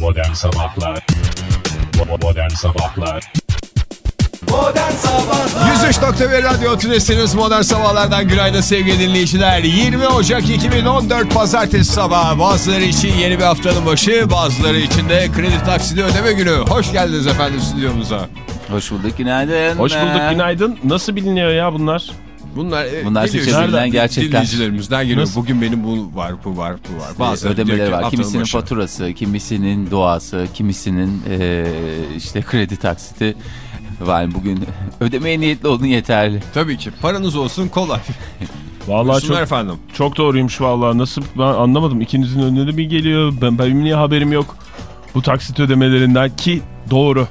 Modern Sabahlar Modern Sabahlar Modern Sabahlar 103.1 Radyo Tülesi'niz Modern Sabahlar'dan günaydın sevgili dinleyiciler. 20 Ocak 2014 Pazartesi sabahı. Bazıları için yeni bir haftanın başı, bazıları için de kredi taksidi ödeme günü. Hoş geldiniz efendim stüdyomuza. Hoş bulduk günaydın. Hoş bulduk Ee, günaydın. Nasıl biliniyor ya bunlar? Bunlar, e, Bunlar sizden, gerçekten. Dinleyicilerimizden geliyor. Nasıl? Bugün benim bu var, bu var, bu var. Bazıları diyor ödemeleri ki var. Kimisinin başı. faturası, kimisinin doğası, kimisinin eee, işte kredi taksiti. var. bugün ödemeye niyetli olun yeterli. Tabii ki. Paranız olsun kolay. Vallahi Buyursunlar çok, efendim. çok doğruymuş vallahi. Nasıl ben anlamadım. İkinizin önüne mi geliyor? Ben benim niye haberim yok? Bu taksit ödemelerinden ki doğru.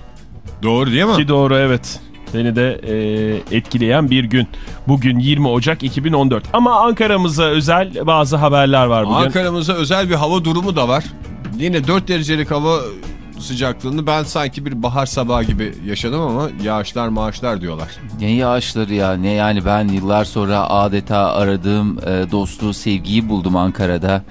Doğru değil mi? Ki doğru evet. Beni de e, etkileyen bir gün. Bugün 20 Ocak 2014. Ama Ankara'mıza özel bazı haberler var bugün. Ankara'mıza özel bir hava durumu da var. Yine 4 derecelik hava sıcaklığını ben sanki bir bahar sabahı gibi yaşadım ama yağışlar maaşlar diyorlar. Ne yağışları ya ne yani ben yıllar sonra adeta aradığım e, dostluğu sevgiyi buldum Ankara'da.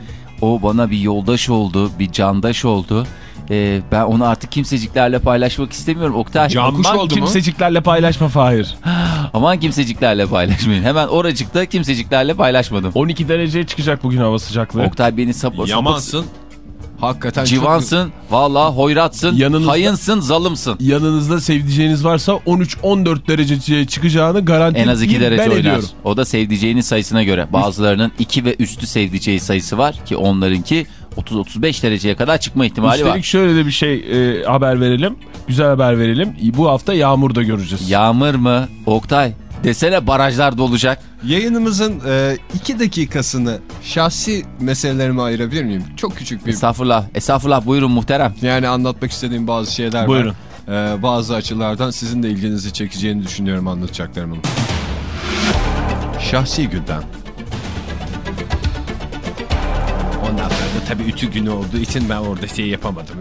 O bana bir yoldaş oldu bir candaş oldu. E, ben onu artık kimseciklerle paylaşmak istemiyorum Oktay. Can- Kuş Aman oldu mu? kimseciklerle paylaşma Fahir. Aman kimseciklerle paylaşmayın. Hemen oracıkta kimseciklerle paylaşmadım. 12 dereceye çıkacak bugün hava sıcaklığı. Oktay beni sapı Yamansın. Hakikaten çok- Civansın, valla hoyratsın, Yanınızda- hayınsın, zalımsın. Yanınızda sevdiceğiniz varsa 13-14 dereceye çıkacağını garanti En az 2 derece oynar. ediyorum. O da sevdiceğinin sayısına göre. Bazılarının 2 ve üstü sevdiceği sayısı var ki onlarınki 30-35 dereceye kadar çıkma ihtimali Üstelik var. şöyle de bir şey e, haber verelim. Güzel haber verelim. Bu hafta yağmur da göreceğiz. Yağmur mı? Oktay desene barajlar dolacak. Yayınımızın 2 dakikasını şahsi meselelerime ayırabilir miyim? Çok küçük bir Estağfurullah, estağfurullah buyurun muhterem. yani anlatmak istediğim bazı şeyler Buyurun. var. Ee, bazı açılardan sizin de ilginizi çekeceğini düşünüyorum anlatacaklarımın. Şahsi gündem. Da tabii ütü günü olduğu için ben orada şey yapamadım.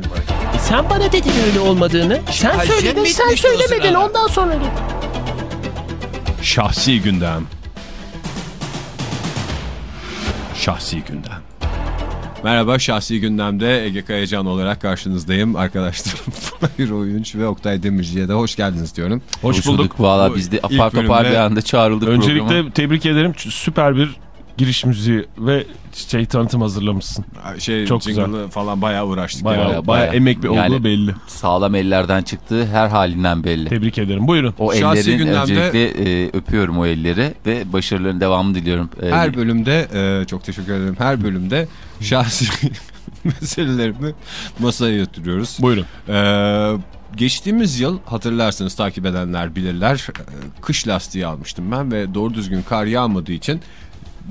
E sen bana dedin öyle olmadığını. Sen Ay, söyledin, sen söylemedin ondan sonra dedin. Şahsi gündem. Şahsi gündem. Merhaba Şahsi Gündem'de Ege Kayacan olarak karşınızdayım. Arkadaşlarım Fahir Oyunç ve Oktay Demirci'ye de hoş geldiniz diyorum. Hoş, bulduk. Valla Bu biz de apar topar bir anda çağrıldık Öncelikle programa. tebrik ederim. Süper bir giriş müziği ve şey tanıtım hazırlamışsın. Şey, Çok jingle'ı falan bayağı uğraştık. Bayağı yani. bayağı, bayağı. emek olduğu Yani- belli. Sağlam ellerden çıktı her halinden belli. Tebrik ederim. Buyurun. O Şahsi ellerin gündemde- öncelikle e, öpüyorum o elleri ve başarıların devamını diliyorum. E, Her bölümde e, çok teşekkür ederim. Her bölümde şahsi meselelerimi masaya yatırıyoruz. Buyurun. Ee, geçtiğimiz yıl hatırlarsınız takip edenler bilirler e, kış lastiği almıştım ben ve doğru düzgün kar yağmadığı için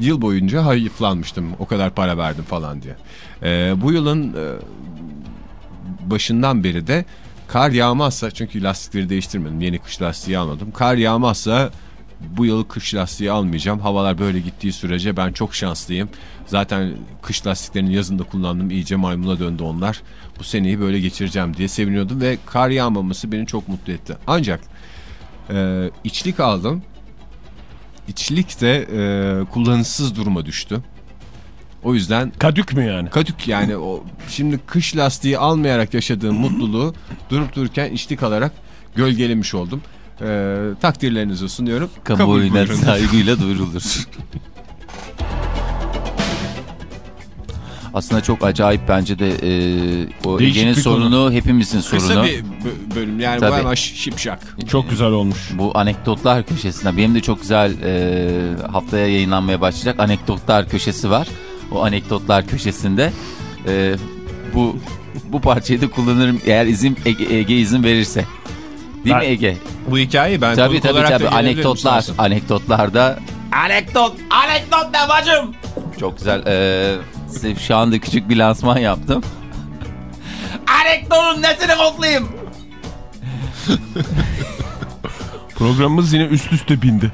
yıl boyunca hayıflanmıştım o kadar para verdim falan diye. Ee, bu yılın e, başından beri de kar yağmazsa çünkü lastikleri değiştirmedim yeni kış lastiği almadım kar yağmazsa bu yıl kış lastiği almayacağım. Havalar böyle gittiği sürece ben çok şanslıyım. Zaten kış lastiklerini yazında kullandım. iyice maymuna döndü onlar. Bu seneyi böyle geçireceğim diye seviniyordum ve kar yağmaması beni çok mutlu etti. Ancak e, içlik aldım. İçlik de e, kullanışsız duruma düştü. O yüzden Kadük mü yani? Kadük yani o şimdi kış lastiği almayarak yaşadığım mutluluğu durup dururken içlik alarak gölgelemiş oldum. Ee, takdirlerinizi sunuyorum. Kabul kamuoyuna saygıyla duyurulur. Aslında çok acayip bence de e, o Ege'nin bir sorunu hepimizin Kısa sorunu. bir bö- bölüm yani Tabii. bu hemen şipşak. Çok güzel olmuş. Bu anekdotlar köşesinde benim de çok güzel e, haftaya yayınlanmaya başlayacak anekdotlar köşesi var. O anekdotlar köşesinde e, bu bu parçayı da kullanırım eğer izin Ege, Ege izin verirse. Değil Ben- mi Ege? Bu hikayeyi ben Tabii tabii olarak da tabii gelebilirim anekdotlar. Anekdotlarda anekdot anekdot ne bacım? Çok güzel. Ee, size şu anda küçük bir lansman yaptım. Anekdotun nesini koklayayım? Programımız yine üst üste bindi.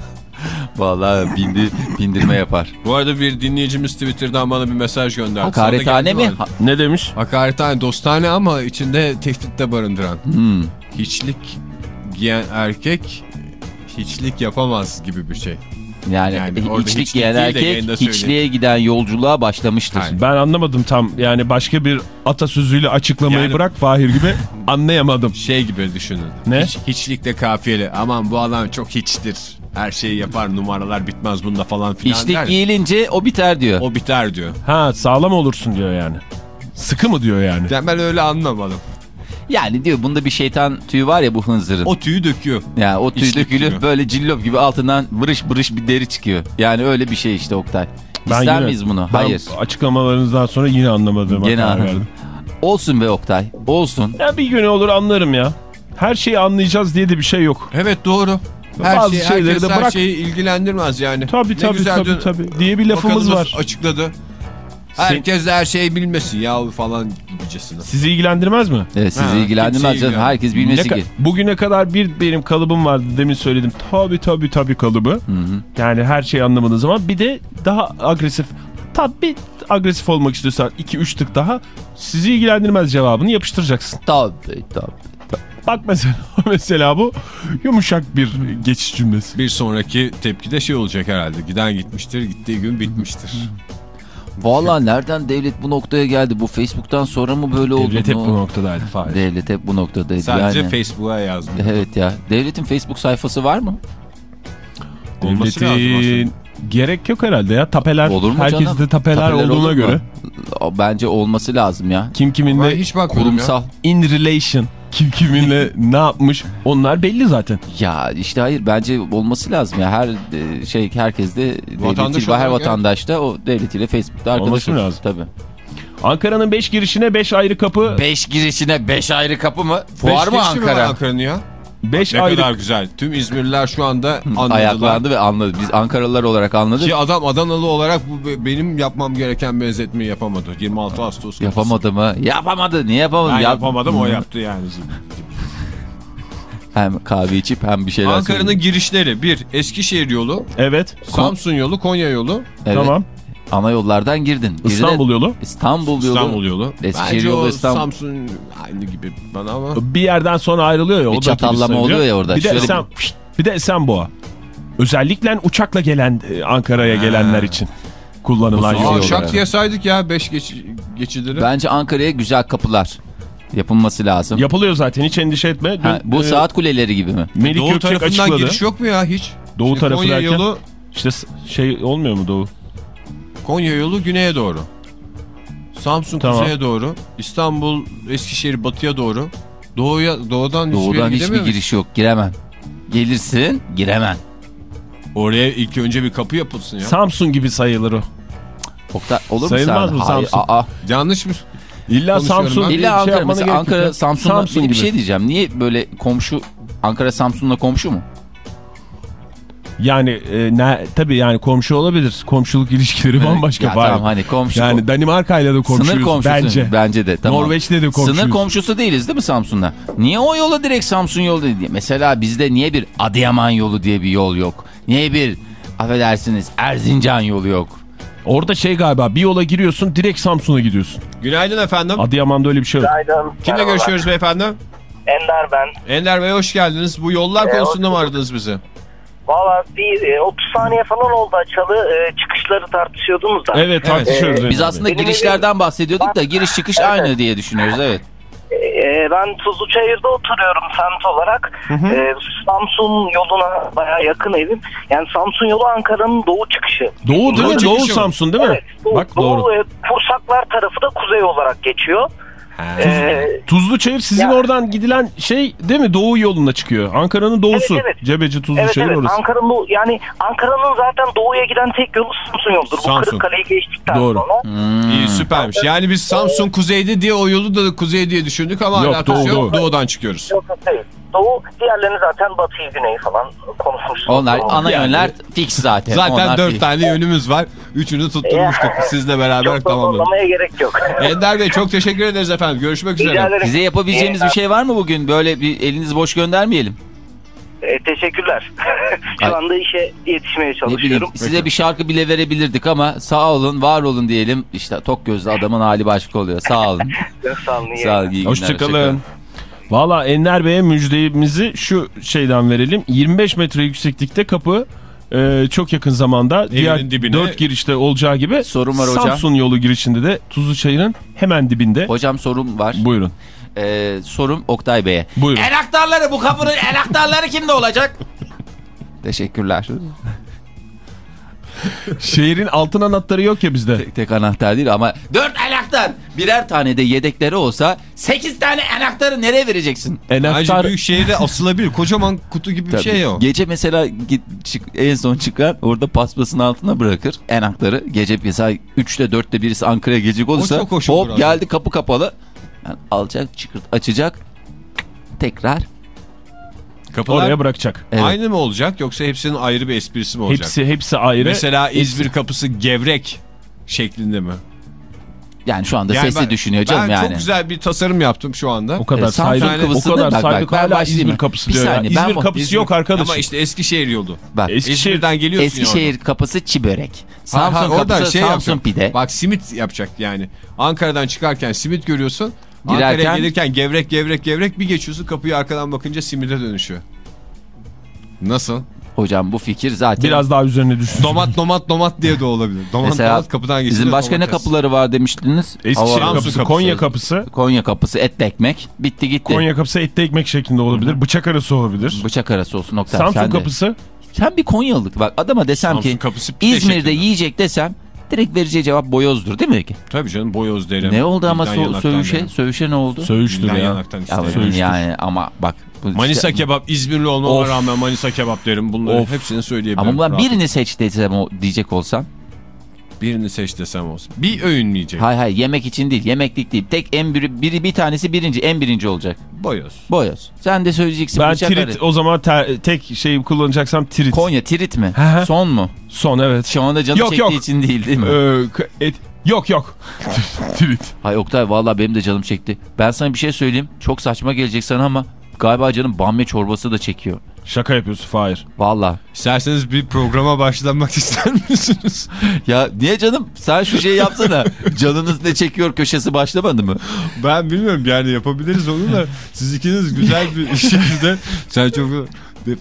Vallahi bindi, bindirme yapar. Bu arada bir dinleyicimiz Twitter'dan bana bir mesaj gönderdi. Da mi? Ha- Ne demiş? Hakaretane, dostane ama içinde tehdit de barındıran. Hmm. Hiçlik giyen erkek hiçlik yapamaz gibi bir şey. Yani, Yani içlik hiçlik giyen erkek hiçliğe giden yolculuğa başlamıştır. Aynen. Ben anlamadım tam. Yani başka bir atasözüyle açıklamayı Yani- bırak Fahir gibi anlayamadım. Şey gibi düşünün. Ne? Hiç, hiçlikte kafiyeli. Aman bu adam çok hiçtir. Her şeyi yapar numaralar bitmez bunda falan filan İçlik der. giyilince o biter diyor. O biter diyor. Ha sağlam olursun diyor yani. Sıkı mı diyor yani? Yani ben öyle anlamadım. Yani diyor bunda bir şeytan tüyü var ya bu hınzırın. O tüyü döküyor. yani o tüy içlik dökülüp böyle cillop gibi altından bırış bırış bir deri çıkıyor. Yani öyle bir şey işte Oktay. İster yine- miyiz bunu? ben Hayır. açıklamalarınızdan sonra yine anlamadığıma Gene karar anladım. Olsun be Oktay. Olsun. Ya bir gün olur anlarım ya. Her şeyi anlayacağız diye de bir şey yok. Evet doğru. Her Bazı şey, şeyleri de her bırak. şeyi ilgilendirmez yani. Tabii tabii tabii dün tabii diye bir lafımız bakanımız var. açıkladı. Herkes de her şeyi bilmesin ya falan gibicesine. Sizi ilgilendirmez mi? Evet, sizi Ha, ilgilendirmez canım. Herkes Ne bilmesi ka- ki. Bugüne kadar bir benim kalıbım vardı demin söyledim. Tabii tabii tabii kalıbı. Yani her şeyi anlamadığın zaman bir de daha agresif. Tabii agresif olmak istiyorsan 2-3 tık daha sizi ilgilendirmez cevabını yapıştıracaksın. Tabii tabii. Bak mesela mesela bu yumuşak bir geçiş cümlesi. Bir sonraki tepki de şey olacak herhalde. Giden gitmiştir, gittiği gün bitmiştir. Vallahi nereden devlet bu noktaya geldi? Bu Facebook'tan sonra mı böyle oldu? Devlet hep bu noktadaydı Fahir. Devlet hep bu noktadaydı Sadece yani. Facebook'a yazmış. Evet ya. Devletin Facebook sayfası var mı? Olması lazım Devletin gerek yok herhalde ya. Tapeler, Olur mu herkeste canım? tapeler, Tapeler olduğuna göre. Bence olması lazım ya. Kim Ben kiminle hiç Kurumsal. ya. in relation, kim kiminle ne yapmış onlar belli zaten. Ya işte hayır bence olması lazım ya. Her e, şey herkes de Vatandaş devletiyle, her olarak vatandaş da o devletiyle Facebook'ta arkadaş Olması olur. lazım? Tabii. Ankara'nın 5 girişine 5 ayrı kapı, 5 girişine 5 ayrı kapı mı? Beş Fuar mı Ankara? Ankara'nın ya? 5 Ne ayrı kadar güzel. Tüm İzmirliler şu anda anladılar. Ayaklandı ve anladı. Biz Ankaralılar olarak anladık. Ki adam Adanalı olarak bu be- benim yapmam gereken benzetmeyi yapamadı. 26 Ağustos. Yapamadı mı? Yapamadı. Niye yapamadı? Ben Yap- yapamadım o yaptı yani. Hem kahve içip hem bir şeyler Ankara'nın girişleri bir Eskişehir yolu, Evet. Samsun yolu, Konya yolu, Evet. Tamam. Ana yollardan girdin. Bir de İstanbul yolu. İstanbul yolu. İstanbul yolu. Eskişehir Bence yolu, o İstanbul. Samsun aynı gibi bana ama. Bir yerden sonra ayrılıyor ya. o Bir da çatallama oluyor ya orada. Bir de, Şöyle Esen, bir de Esenboğa. Özellikle uçakla gelen e, Ankara'ya gelenler için kullanılan yol. Olarak. şak diye saydık ya 5 geç, geçidileri. Bence Ankara'ya güzel kapılar yapılması lazım. Yapılıyor zaten hiç endişe etme. Ha, Dün, bu e, saat kuleleri gibi mi? Melih Doğu Gökçek tarafından açıkladı. giriş yok mu ya hiç? Doğu Şimdi tarafı derken yolu, işte şey olmuyor mu Doğu? Konya yolu güneye doğru. Samsun Tamam. kuzeye doğru. İstanbul, Eskişehir batıya doğru. Doğuya, doğudan, hiçbir Doğudan hiçbir muyuz? giriş yok. Giremem. Gelirsin giremen. Oraya ilk önce bir kapı yapılsın ya. Samsun gibi sayılır o. Okta, olur mu Sayılmaz sen? mı Hayır, Samsun? aa. Yanlış mı? İlla Samsun ben. İlla şey Ankara yapmana mesela Ankara. Samsun'la Samsun bir, şey diyeceğim. Niye böyle komşu Ankara Samsun'la komşu mu? Yani e, ne, tabii yani komşu olabilir. Komşuluk ilişkileri bambaşka. ya var. tamam hani komşu. Yani Danimarka'yla da komşuyuz Sınır komşusu bence. bence de tamam. Norveç'te de komşuyuz. Sınır komşusu değiliz değil mi Samsun'da? Niye o yola direkt Samsun yolu dedi? Mesela bizde niye bir Adıyaman yolu diye bir yol yok? Niye bir affedersiniz Erzincan yolu yok? Orada şey galiba bir yola giriyorsun direkt Samsun'a gidiyorsun. Günaydın efendim. Adıyaman'da öyle bir şey yok. Günaydın. Kimle görüşüyoruz beyefendi? Ender ben. Ender Bey hoş geldiniz. Bu yollar Ee, konusunda mı aradınız bizi? Valla bir e, 30 saniye falan oldu açalı. E, çıkışları tartışıyordunuz da. Evet tartışıyoruz. Biz Ender aslında Benim girişlerden bahsediyorduk da giriş çıkış Evet. aynı diye düşünüyoruz evet. E, ben Tuzluçayır'da oturuyorum semt olarak. E, Samsun yoluna baya yakın evim. Yani Samsun yolu Ankara'nın doğu çıkışı. Doğu değil Doğu mi? Doğu mı? Samsun değil mi? Evet, doğu, Bak doğru. doğu, e, Pursaklar tarafı da kuzey olarak geçiyor. E, Tuzluçayır sizin Ya- oradan gidilen şey değil mi? Doğu yoluna çıkıyor. Ankara'nın doğusu. Evet, evet. Cebeci Evet Tuzluçayır evet orası. Ankara'nın bu yani Ankara'nın zaten doğuya giden tek yolu Samsun yoludur. Bu Samsun. Kırıkkale'yi geçtikten Doğru. sonra. Hmm. İyi süpermiş. Yani biz Samsun kuzeyde diye o yolu da kuzey diye düşündük ama Yok, alakası doğu, yok. doğu. Doğudan çıkıyoruz. Yok değil. Doğu diğerlerini zaten batıyı güneyi falan konuşmuştuk. Onlar ana Yani- yönler fix zaten. Zaten Onlar dört fix. tane yönümüz var. Üçünü tutturmuştuk. Sizle beraber Çok tamamladık. zorlamaya gerek yok. Ender Bey çok teşekkür ederiz efendim. Görüşmek Rica üzere. ederim. Bize yapabileceğimiz İyi bir şey var mı bugün? Böyle bir elinizi boş göndermeyelim. E, teşekkürler. Şu Ay. anda işe yetişmeye Ne bileyim çalışıyorum. size bir şarkı bile verebilirdik ama sağ olun var olun diyelim. İşte tok gözlü adamın hali başka oluyor. Sağ olun. Sağ olun. iyi Sağ olun. Hoşçakalın. Valla Ender Bey'e müjdemizi şu şeyden verelim. 25 metre yükseklikte kapı e, çok yakın zamanda diğer dibine- dört girişte olacağı gibi Sorun var hocam. Samsun yolu girişinde de Tuzluçayır'ın hemen dibinde. Hocam sorum var. Buyurun. Ee, sorum Oktay Bey'e. Buyurun. Enaktarları bu kapının enaktarları kimde olacak? Teşekkürler. Şehrin altın anahtarı yok ya bizde. Tek, tek anahtar değil ama dört enaktar. Birer tane de yedekleri olsa sekiz tane enaktarı nereye vereceksin? Bence Enaktar büyük şehirde asılabilir. Kocaman kutu gibi bir Tabii. şey o. Gece mesela git, çık, en son çıkar orada paspasın altına bırakır enaktarı. Gece mesela 3'te 4'te birisi Ankara'ya gelecek olursa hop abi. geldi kapı kapalı. Yani alacak çıkırt açacak tekrar. Kapılar oraya bırakacak. Evet. aynı mı olacak yoksa hepsinin ayrı bir esprisi mi olacak? Hepsi hepsi ayrı. Mesela İzmir kapısı gevrek şeklinde mi? Yani şu anda Yani sesli ben- düşünüyor canım ben yani. çok güzel bir tasarım yaptım şu anda. o kadar Evet, Samsun saydık, o kadar bak, bak, saydık ben hala başlayayım İzmir kapısı Bir diyor saniye, ben İzmir bu- kapısı İzmir- yok arkadaş. Ama işte Eskişehir yolu. Bak Eskişehir'den geliyorsun Eskişehir kapısı çibörek. Samsun Ha, ha, kapısı şey Samsun yapacak. pide. Bak simit yapacak yani. Ankara'dan çıkarken simit görüyorsun. Girerken- Ankara'ya gelirken gevrek gevrek gevrek bir geçiyorsun kapıyı arkadan bakınca simide dönüşüyor. Nasıl? Hocam bu fikir zaten. Biraz daha üzerine düşsün. Domat domat domat diye de olabilir. Domat Mesela domat kapıdan geçiyor. Bizim başka ne kapıları var demiştiniz? Eskişehir kapısı, kapısı. Konya kapısı. Konya kapısı etli ekmek. Bitti gitti. Konya kapısı etli ekmek şeklinde olabilir. Bıçak arası olabilir. Bıçak arası olsun nokta. Samsun Sen de- kapısı. Sen bir Konyalık bak adama desem Samsun ki kapısı İzmir'de şeklinde. yiyecek desem direkt vereceği cevap boyozdur değil mi ki? Tabii canım boyoz derim. Ne oldu ama so- söğüşe? derim. Söğüşe ne oldu? Söğüştür ya. Ya yani ama bak. Manisa işte- kebap İzmirli olmama Of. rağmen Manisa kebap derim. Bunları Of. hepsini söyleyebilirim. Ama rahatlıkla. birini seç desem o diyecek olsan. birini seç desem olsun. Bir öğün mü yiyecek? Hay hay yemek için değil yemeklik değil. Tek en biri, biri bir tanesi birinci en birinci olacak. Boyoz. Boyoz. Sen de söyleyeceksin. Ben tirit o zaman ter- tek şey kullanacaksam tirit. Konya tirit mi? Son mu? Son evet. Şu anda canı Yok, çektiği yok. için değil değil mi? Ee, et- yok yok. tirit. Hay Oktay vallahi benim de canım çekti. Ben sana bir şey söyleyeyim. Çok saçma gelecek sana ama galiba canım bamya çorbası da çekiyor. Şaka yapıyorsun Fahir. Vallahi. İsterseniz bir programa başlamak ister misiniz? Ya niye canım? Sen şu şeyi yapsana. Canınız ne çekiyor köşesi başlamadı mı? ben bilmiyorum yani yapabiliriz onu da siz ikiniz güzel bir şekilde sen çok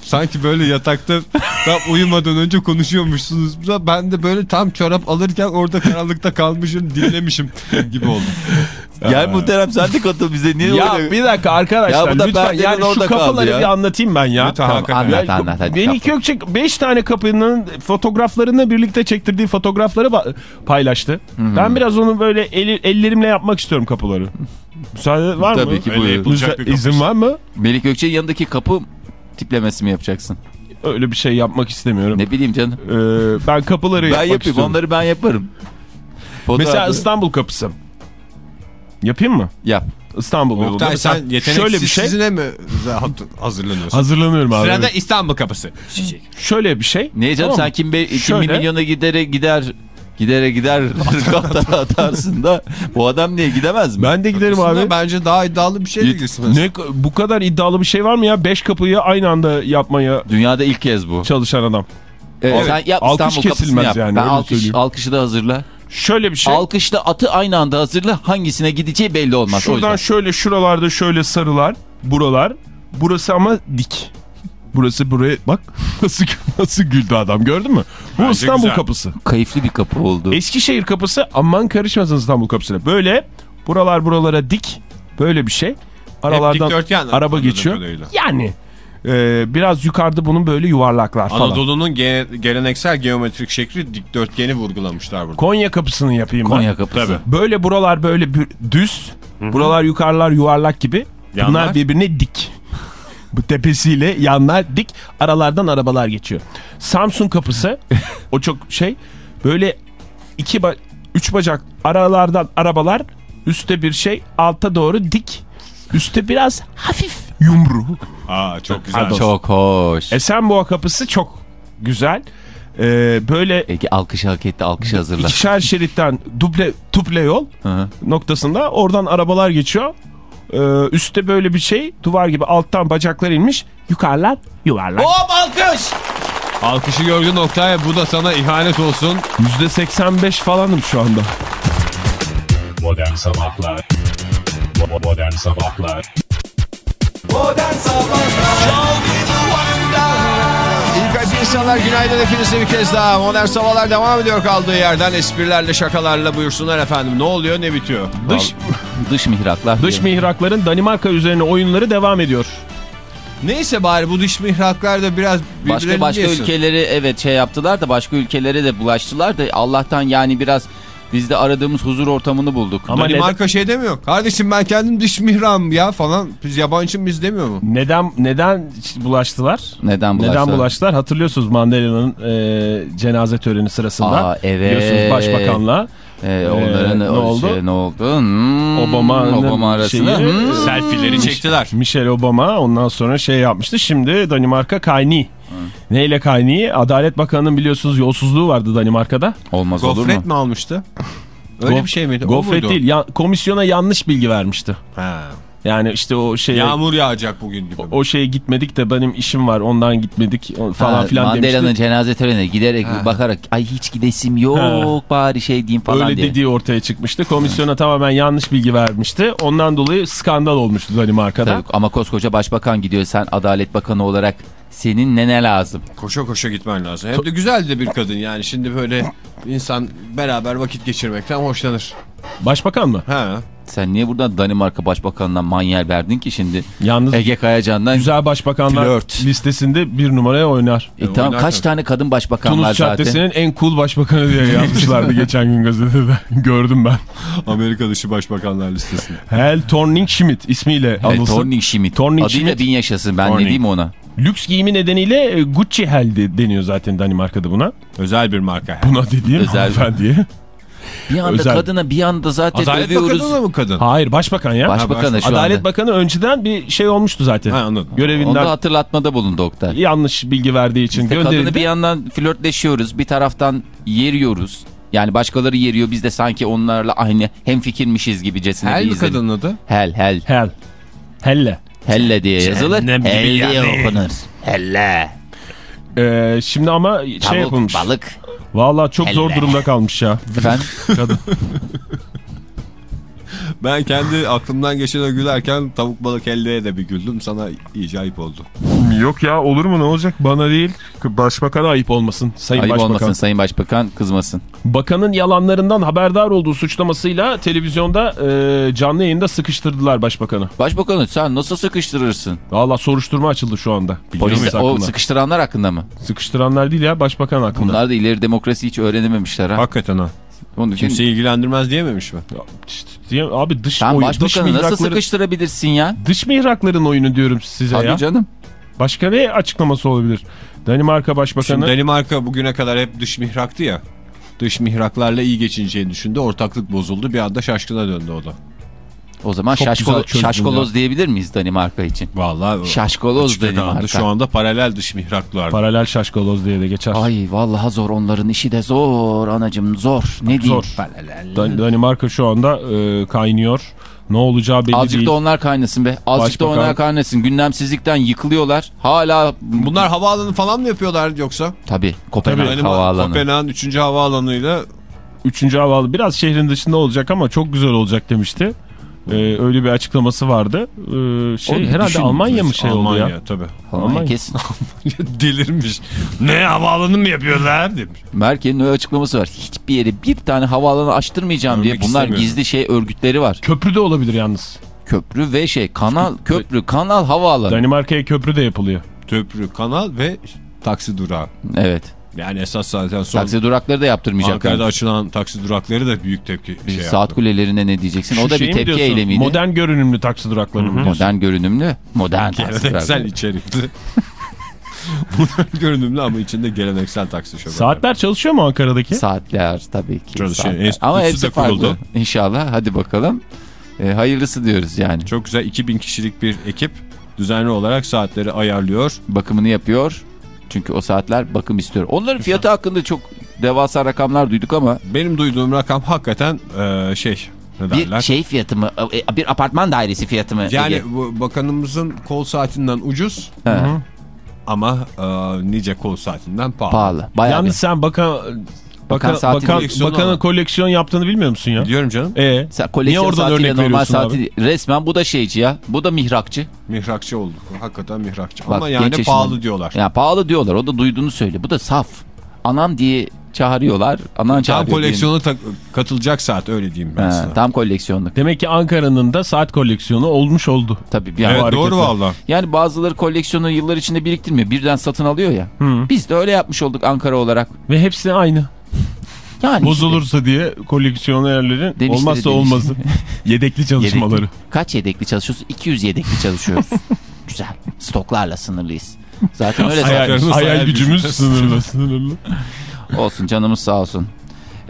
sanki böyle yatakta tam uyumadan önce konuşuyormuşsunuz. Ben de böyle tam çorap alırken orada karanlıkta kalmışım dinlemişim gibi oldu. Gel muhterem sen de katıl bize. Niye Ya öyle? bir dakika arkadaşlar Ya bu da lütfen yani şu kapıları ya. bir anlatayım ben ya. Lütfen, hakikaten. anlat, Ya, anlat, hadi Melih Gökçek 5 tane kapının fotoğraflarını birlikte çektirdiği fotoğrafları paylaştı. Ben biraz onu böyle eli- ellerimle yapmak istiyorum kapıları. Müsaade var mı? Tabii ki Öyle buyur. yapılacak Müsa- bir kapı. izin var mı? Melik Gökçe'nin yanındaki kapı tiplemesi mi yapacaksın? Öyle bir şey yapmak istemiyorum. Ne bileyim canım. Ee, ben kapıları Ben yapmak yapayım istiyorum. onları ben yaparım. Mesela Fotoğrafı- İstanbul kapısı. Yapayım mı? Yap. İstanbul yolunda. Mesela sen şöyle bir şey. sizine mi hazırlanıyorsun? Hazırlanıyorum abi. Sırada İstanbul kapısı. Şöyle bir şey. Niye canım Tamam sen kim, be, kim Şöyle- milyona gidere gider gidere gider kaptara atarsın da bu adam niye gidemez mi? Ben de giderim Aslında abi. Bence daha iddialı bir şey de girsin. Ne bu kadar iddialı bir şey var mı ya? 5 kapıyı aynı anda yapmaya Dünyada ilk kez bu. çalışan adam. Evet, sen yap Alkış İstanbul kapısını kesilmez yap. yani, ben öyle alkış, söyleyeyim. alkışı da hazırla. Şöyle bir şey. Alkışla atı aynı anda hazırla. Hangisine gideceği belli olmaz. o Şuradan yüzden. şöyle şuralarda şöyle sarılar. Buralar. Burası ama dik. Burası buraya bak nasıl nasıl güldü adam gördün mü? Bu Bence İstanbul güzel. kapısı. Kayıflı bir kapı oldu. Eskişehir kapısı aman karışmasın İstanbul kapısına. Böyle buralar buralara dik. Böyle bir şey. Aralardan araba geçiyor. kadarıyla. Yani e, biraz yukarıda bunun böyle yuvarlaklar falan. Anadolu'nun ge- geleneksel geometrik şekli dikdörtgeni vurgulamışlar burada. Konya kapısını yapayım ben. Konya kapısı. Böyle buralar böyle düz. Buralar yukarılar yuvarlak gibi. Bunlar Yanlar? birbirine dik. Bu tepesiyle yanlar dik. Aralardan arabalar geçiyor. Samsun kapısı o çok şey. Böyle iki ba- üç bacak aralardan arabalar üstte bir şey alta doğru dik. Üste biraz hafif yumru. Aa çok güzel. Pardon. Çok hoş. Esenboğa kapısı çok güzel. Ee, böyle Peki alkış hak etti. Alkış hazırla. ikişer şeritten duble, tuple yol Hı hı. noktasında oradan arabalar geçiyor. Ee, üstte böyle bir şey duvar gibi alttan bacaklar inmiş yukarılar yuvarlak. Hop alkış. Alkışı gördüğün noktaya bu da sana ihanet olsun. %85 falanım şu anda. Modern Sabahlar Modern Sabahlar Modern Sabahlar Kalp insanlar günaydın hepinize bir kez daha. Modern Sabahlar devam ediyor kaldığı yerden. Esprilerle şakalarla buyursunlar efendim. Ne oluyor ne bitiyor? Dış, Dış mihraklar. dış mihrakların Danimarka üzerine oyunları devam ediyor. Neyse bari bu dış mihraklar da biraz Başka başka yesin. ülkeleri evet şey yaptılar da başka ülkelere de bulaştılar da Allah'tan yani biraz biz de aradığımız huzur ortamını bulduk. Ama Danimarka şey demiyor. Kardeşim ben kendim dış mihram ya falan. Biz yabancı biz demiyor mu? Neden neden bulaştılar? Neden bulaştılar? Neden bulaştılar? Hatırlıyorsunuz Mandela'nın e, cenaze töreni sırasında. Aa, evet. Biliyorsunuz başbakanla Ee, onların Ee, ne oldu? Şey, ne oldu? Hmm, Obama'nın Obama arasında. şeyi- Hmm. Selfileri çektiler. Michelle Obama ondan sonra şey yapmıştı. Şimdi Danimarka kayni. Neyle kayni? Adalet Bakanı'nın biliyorsunuz yolsuzluğu vardı Danimarka'da. Olmaz olur Gofret mu? mi almıştı? Öyle Gof- bir şey miydi? Gofret değil. Ya, komisyona yanlış bilgi vermişti. Ha. Yani işte o şeye Yağmur yağacak bugün gibi. o şeye gitmedik de benim işim var ondan gitmedik o- falan Ha, filan Mandela'nın demişti. cenaze törenine giderek bakarak ay hiç gidesim yok Ha. bari şey diyeyim falan Öyle diye. dediği ortaya çıkmıştı. Komisyona tamamen yanlış bilgi vermişti. Ondan dolayı skandal olmuştu Danimarka'da. Tabii, ama koskoca başbakan gidiyor sen Adalet Bakanı olarak senin ne ne lazım? Koşa koşa gitmen lazım. Hem de güzel de bir kadın yani. Şimdi böyle insan beraber vakit geçirmekten hoşlanır. Başbakan mı? Ha. Sen niye buradan Danimarka Başbakanı'ndan manyel verdin ki şimdi? Yalnız Ege Kayacan'dan. güzel başbakanlar Flört. listesinde bir numaraya oynar. E, tamam oynar kaç tabii. tane kadın başbakan var Tunus zaten? Caddesi'nin en cool başbakanı diye yazmışlardı geçen gün gazetede. Gördüm ben. Amerika dışı başbakanlar listesinde. Hel Thorning Schmidt ismiyle Evet, anılsın. Thorning Schmidt. Thorning Adıyla Schmidt. bin yaşasın ben Thorning. ne diyeyim ona? Lüks giyimi nedeniyle e, Gucci Hel de- deniyor zaten Danimarka'da buna. Özel bir marka. Buna dediğim Özel- hanımefendiye. Bir anda Özel. kadına bir anda zaten Adalet övüyoruz. Bakanı da mı kadın? Hayır başbakan ya. Başbakanı şu Adalet anda. Bakanı önceden bir şey olmuştu zaten. Ha, anladım. Görevinden Onda hatırlatmada bulundu Oktay. yanlış bilgi verdiği için İşte kadını gönderildi. bir yandan flörtleşiyoruz, bir taraftan yeriyoruz. Yani başkaları yeriyor, biz de sanki onlarla aynı hem fikirmişiz gibicesine Hel bir mi kadının adı? Hel, hel. Hel. Helle. Helle diye yazılır. Cehennem gibi Hel diye yani. okunur. Helle. Ee, şimdi ama şey Tavuk, yapılmış. balık. Vallahi çok zor Elle. durumda kalmış ya. Efendim? Kadın. Ben kendi aklımdan geçene gülerken tavuk balık elleye de bir güldüm. Sana iyice ayıp oldu. Yok ya olur mu ne olacak bana değil. Başbakana ayıp olmasın. Sayın Ayıp Başbakan. olmasın Sayın Başbakan kızmasın. Bakanın yalanlarından haberdar olduğu suçlamasıyla televizyonda e, canlı yayında sıkıştırdılar başbakanı. Başbakanı sen nasıl sıkıştırırsın? Valla soruşturma açıldı şu anda. Polis o sıkıştıranlar hakkında mı? Sıkıştıranlar değil ya başbakan hakkında. Bunlar da ileri demokrasi hiç öğrenememişler ha. Hakikaten ha. Onun için Kimseyi ilgilendirmez diyememiş mi? İşte diye- abi dış, sen oyun, dış, başbakanı nasıl mihrakları, sıkıştırabilirsin ya? dış mihrakların oyunu diyorum size Hadi ya. canım. Başka ne açıklaması olabilir? Danimarka Başbakanı Şimdi Danimarka bugüne kadar hep dış mihraktı ya. Dış mihraklarla iyi geçineceğini düşündü. Ortaklık bozuldu. Bir anda şaşkına döndü o da. O zaman şaşko- şaşkoloz diyebilir miyiz Danimarka için? Vallahi Şaşkoloz Danimarka. Şu anda paralel dış mihraklar. paralel şaşkaloz diye de geçer. Ay vallahi zor onların işi de zor anacım zor. Ne diyeyim? Zor. Dan- Danimarka şu anda e, kaynıyor. Ne olacağı belli Azıcık değil. da onlar kaynasın be. Azıcık da Başbakan- onlar kaynasın. Gündemsizlikten yıkılıyorlar. Hala Bunlar havaalanı falan mı yapıyorlar yoksa? tabii Kopenhag Benim havaalanı. Kopenhag'ın 3. havaalanıyla Üçüncü havalı biraz şehrin dışında olacak ama çok güzel olacak demişti. Ee, öyle bir açıklaması vardı. Ee, şey herhalde Almanya mı şey Almanya oldu ya? tabii. Almanya Almanya. kesin. Delirmiş. ne havaalanı mı yapıyorlar demiş. Merkel'in öyle açıklaması var. Hiçbir yere bir tane havaalanı açtırmayacağım diye. Görmek Bunlar gizli şey örgütleri var. Köprü de olabilir yalnız. Köprü ve şey kanal köprü kanal havaalanı. Danimarka'ya köprü de yapılıyor. Köprü, kanal ve taksi durağı. Evet. Yani esas zaten son Taksi durakları da yaptırmayacaklar. Ankara'da açılan taksi durakları da büyük tepki Bir şey saat yaptı. kulelerine ne diyeceksin? Şu o da bir mi tepki diyorsun? eylemiydi. Modern görünümlü taksi duraklarını mı diyorsun? Modern görünümlü. Modern taksi Geleneksel durakları. içerikli. Modern görünümlü ama içinde geleneksel taksi şoförü. Saatler çalışıyor mu Ankara'daki? Saatler tabii ki. Çalışıyor. Saatler. Ama hepsi farklı. kuruldu. İnşallah hadi bakalım. E, hayırlısı diyoruz yani. Çok güzel 2000 kişilik bir ekip düzenli olarak saatleri ayarlıyor. Bakımını yapıyor. Çünkü o saatler bakım istiyor. Onların fiyatı hakkında çok devasa rakamlar duyduk ama Benim duyduğum rakam hakikaten e, şey ne bir derler? şey fiyatı mı? E, Bir apartman dairesi fiyatı mı? yani bu bakanımızın kol saatinden ucuz He, ama e, nice kol saatinden pahalı. pahalı. Bayağı Yalnız bir. sen bakan Bakan, saati bakan, koleksiyonu bakanın olan. koleksiyon yaptığını bilmiyor musun ya? Biliyorum canım. Ee, Sen Niye koleksiyon oradan saatiyle örnek normal saati abi? değil. Resmen bu da şeyci ya. Bu da mihrakçı. Mihrakçı olduk. Hakikaten mihrakçı. Bak, Ama yani yaşında- pahalı diyorlar. Ya pahalı diyorlar. O da duyduğunu söyle. Bu da saf. Anam diye çağırıyorlar. Anan Tam çağırıyor. koleksiyonu tak- katılacak saat öyle diyeyim ben Ha, sana. tam koleksiyonluk. demek ki Ankara'nın da saat koleksiyonu olmuş oldu. Tabii bir Evet doğru valla. Yani bazıları koleksiyonu yıllar içinde biriktirmiyor. Birden satın alıyor ya. Biz de öyle yapmış olduk Ankara olarak. Ve hepsi aynı. Yani Bozulursa diye koleksiyonerlerin Demişleri olmazsa demiş. olmazı. Yedekli işte çalışmaları. yedekli. Kaç yedekli çalışıyorsun? 200 yedekli çalışıyoruz. Güzel. Stoklarla sınırlıyız. Zaten öyle Hayal, hayal hayal gücümüz gücümüz. sınırlı sınırlı. Olsun canımız sağ olsun.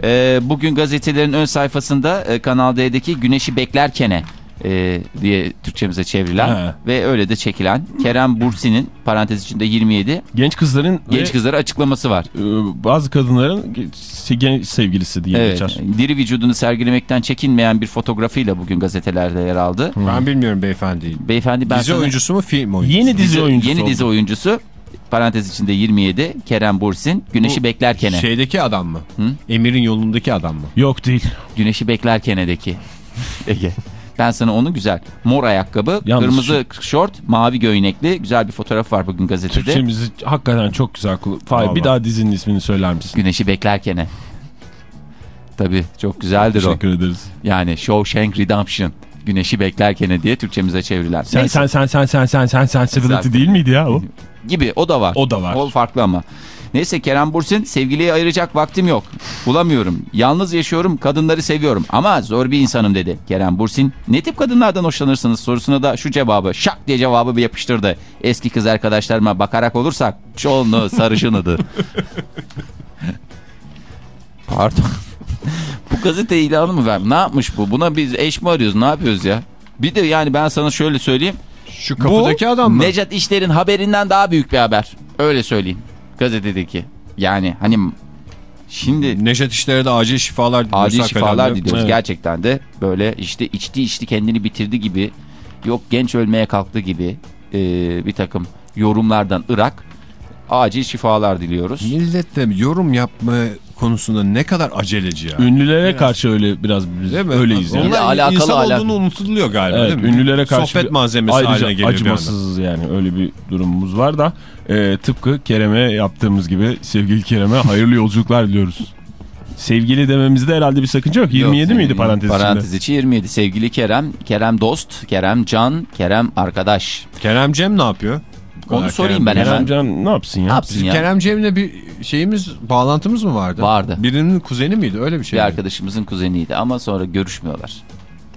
Ee, bugün gazetelerin ön sayfasında e, Kanal D'deki Güneşi Beklerken'e e, diye Türkçemize çevrilen He. ve öyle de çekilen Kerem Bursi'nin parantez içinde 27 Genç kızların genç kızlara açıklaması var. e, bazı kadınların ge- genç sevgilisi diye Evet, geçer. diri vücudunu sergilemekten çekinmeyen bir fotoğrafıyla bugün gazetelerde yer aldı. Ben bilmiyorum beyefendiyi. Beyefendi ben Dizi sana- oyuncusu mu film oyuncusu? Yeni dizi oyuncusu Yeni oldu. dizi oyuncusu parantez içinde 27 Kerem Bursin Güneşi Bu Beklerken'e. Şeydeki adam mı? Hı? Emir'in yolundaki adam mı? Yok değil. Güneşi Beklerken'edeki. Ege. Ben sana onu güzel. Mor ayakkabı, Yalnız kırmızı şort, mavi göynekli güzel bir fotoğraf var bugün gazetede. Türkçemizi hakikaten çok güzel. Fahir bir daha dizinin ismini söyler misin? Güneşi Beklerken'e. Tabii çok güzeldir o. Teşekkür ederiz. Yani Shawshank Redemption. Güneşi Beklerken'e diye Türkçemize çevriler. Sen Neyse. sen sen sen sen sen sen sensibility Zaten. değil miydi ya o? gibi o da var. O da var. O farklı ama. Neyse Kerem Bursin sevgiliye ayıracak vaktim yok. Bulamıyorum. Yalnız yaşıyorum kadınları seviyorum ama zor bir insanım dedi. Kerem Bursin ne tip kadınlardan hoşlanırsınız sorusuna da şu cevabı şak diye cevabı bir yapıştırdı. Eski kız arkadaşlarıma bakarak olursak çoğunluğu sarışınıdır. Pardon. bu gazete ilanı mı ver? Ne yapmış bu? Buna biz eş mi arıyoruz? Ne yapıyoruz ya? Bir de yani ben sana şöyle söyleyeyim. Şu kapıdaki Bu, adam mı? Necat İşler'in haberinden daha büyük bir haber. Öyle söyleyeyim. Gazetedeki. Yani hani şimdi Neşet İşler'e de acil şifalar diliyoruz. acil şifalar diliyoruz. Evet. Gerçekten de böyle işte içti içti kendini bitirdi gibi yok genç ölmeye kalktı gibi e, bir takım yorumlardan Irak acil şifalar diliyoruz. Millet de yorum yapma konusunda ne kadar aceleci ya. Ünlülere karşı öyle biraz biz Değil mi? öyleyiz yani. Onlar alakalı insan alakalı. olduğunu unutuluyor galiba Evet, değil mi? ünlülere karşı Sohbet malzemesi Ayrıca haline geliyor acımasızız yani öyle bir durumumuz var da e, tıpkı Kerem'e yaptığımız gibi sevgili Kerem'e hayırlı yolculuklar diliyoruz. Sevgili dememizde herhalde bir sakınca yok. 27 Yok, miydi parantez içinde? Parantez içi 27. Sevgili Kerem, Kerem dost, Kerem can, Kerem arkadaş. Kerem Cem ne yapıyor? Onu kadar sorayım Kerem ben hemen. Kerem Can ne yapsın ya? Ne yapsın Bizim ya? Kerem Cem'le bir şeyimiz, bağlantımız mı vardı? Vardı. Birinin kuzeni miydi? Öyle bir şey Bir arkadaşımızın kuzeniydi ama sonra görüşmüyorlar.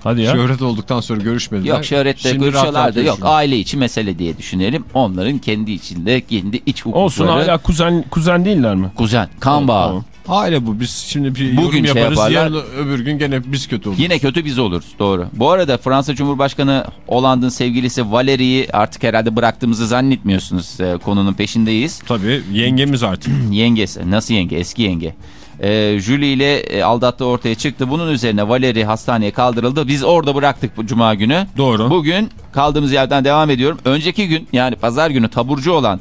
Hadi ya. Şöhret olduktan sonra görüşmediler. Yok şöhretle Şimdi görüşüyorlar rahat rahat da yok aile içi mesele diye düşünelim. Onların kendi içinde kendi iç hukukları. Olsun hala kuzen kuzen değiller mi? Kuzen, kan bağı. Tamam. Aile bu. Biz şimdi bir Bugün yorum şey yaparız. yaparlar. Yarın öbür gün gene biz kötü oluruz. Yine kötü biz oluruz doğru. Bu arada Fransa Cumhurbaşkanı Hollande'ın sevgilisi Valerie'yi artık herhalde bıraktığımızı zannetmiyorsunuz. Ee, konunun peşindeyiz. Tabii yengemiz artık. Yengesi. Nasıl yenge? Eski yenge. Ee, Julie ile e, aldattığı ortaya çıktı. Bunun üzerine Valerie hastaneye kaldırıldı. Biz orada bıraktık bu cuma günü. Doğru. Bugün kaldığımız yerden devam ediyorum. Önceki gün yani pazar günü taburcu olan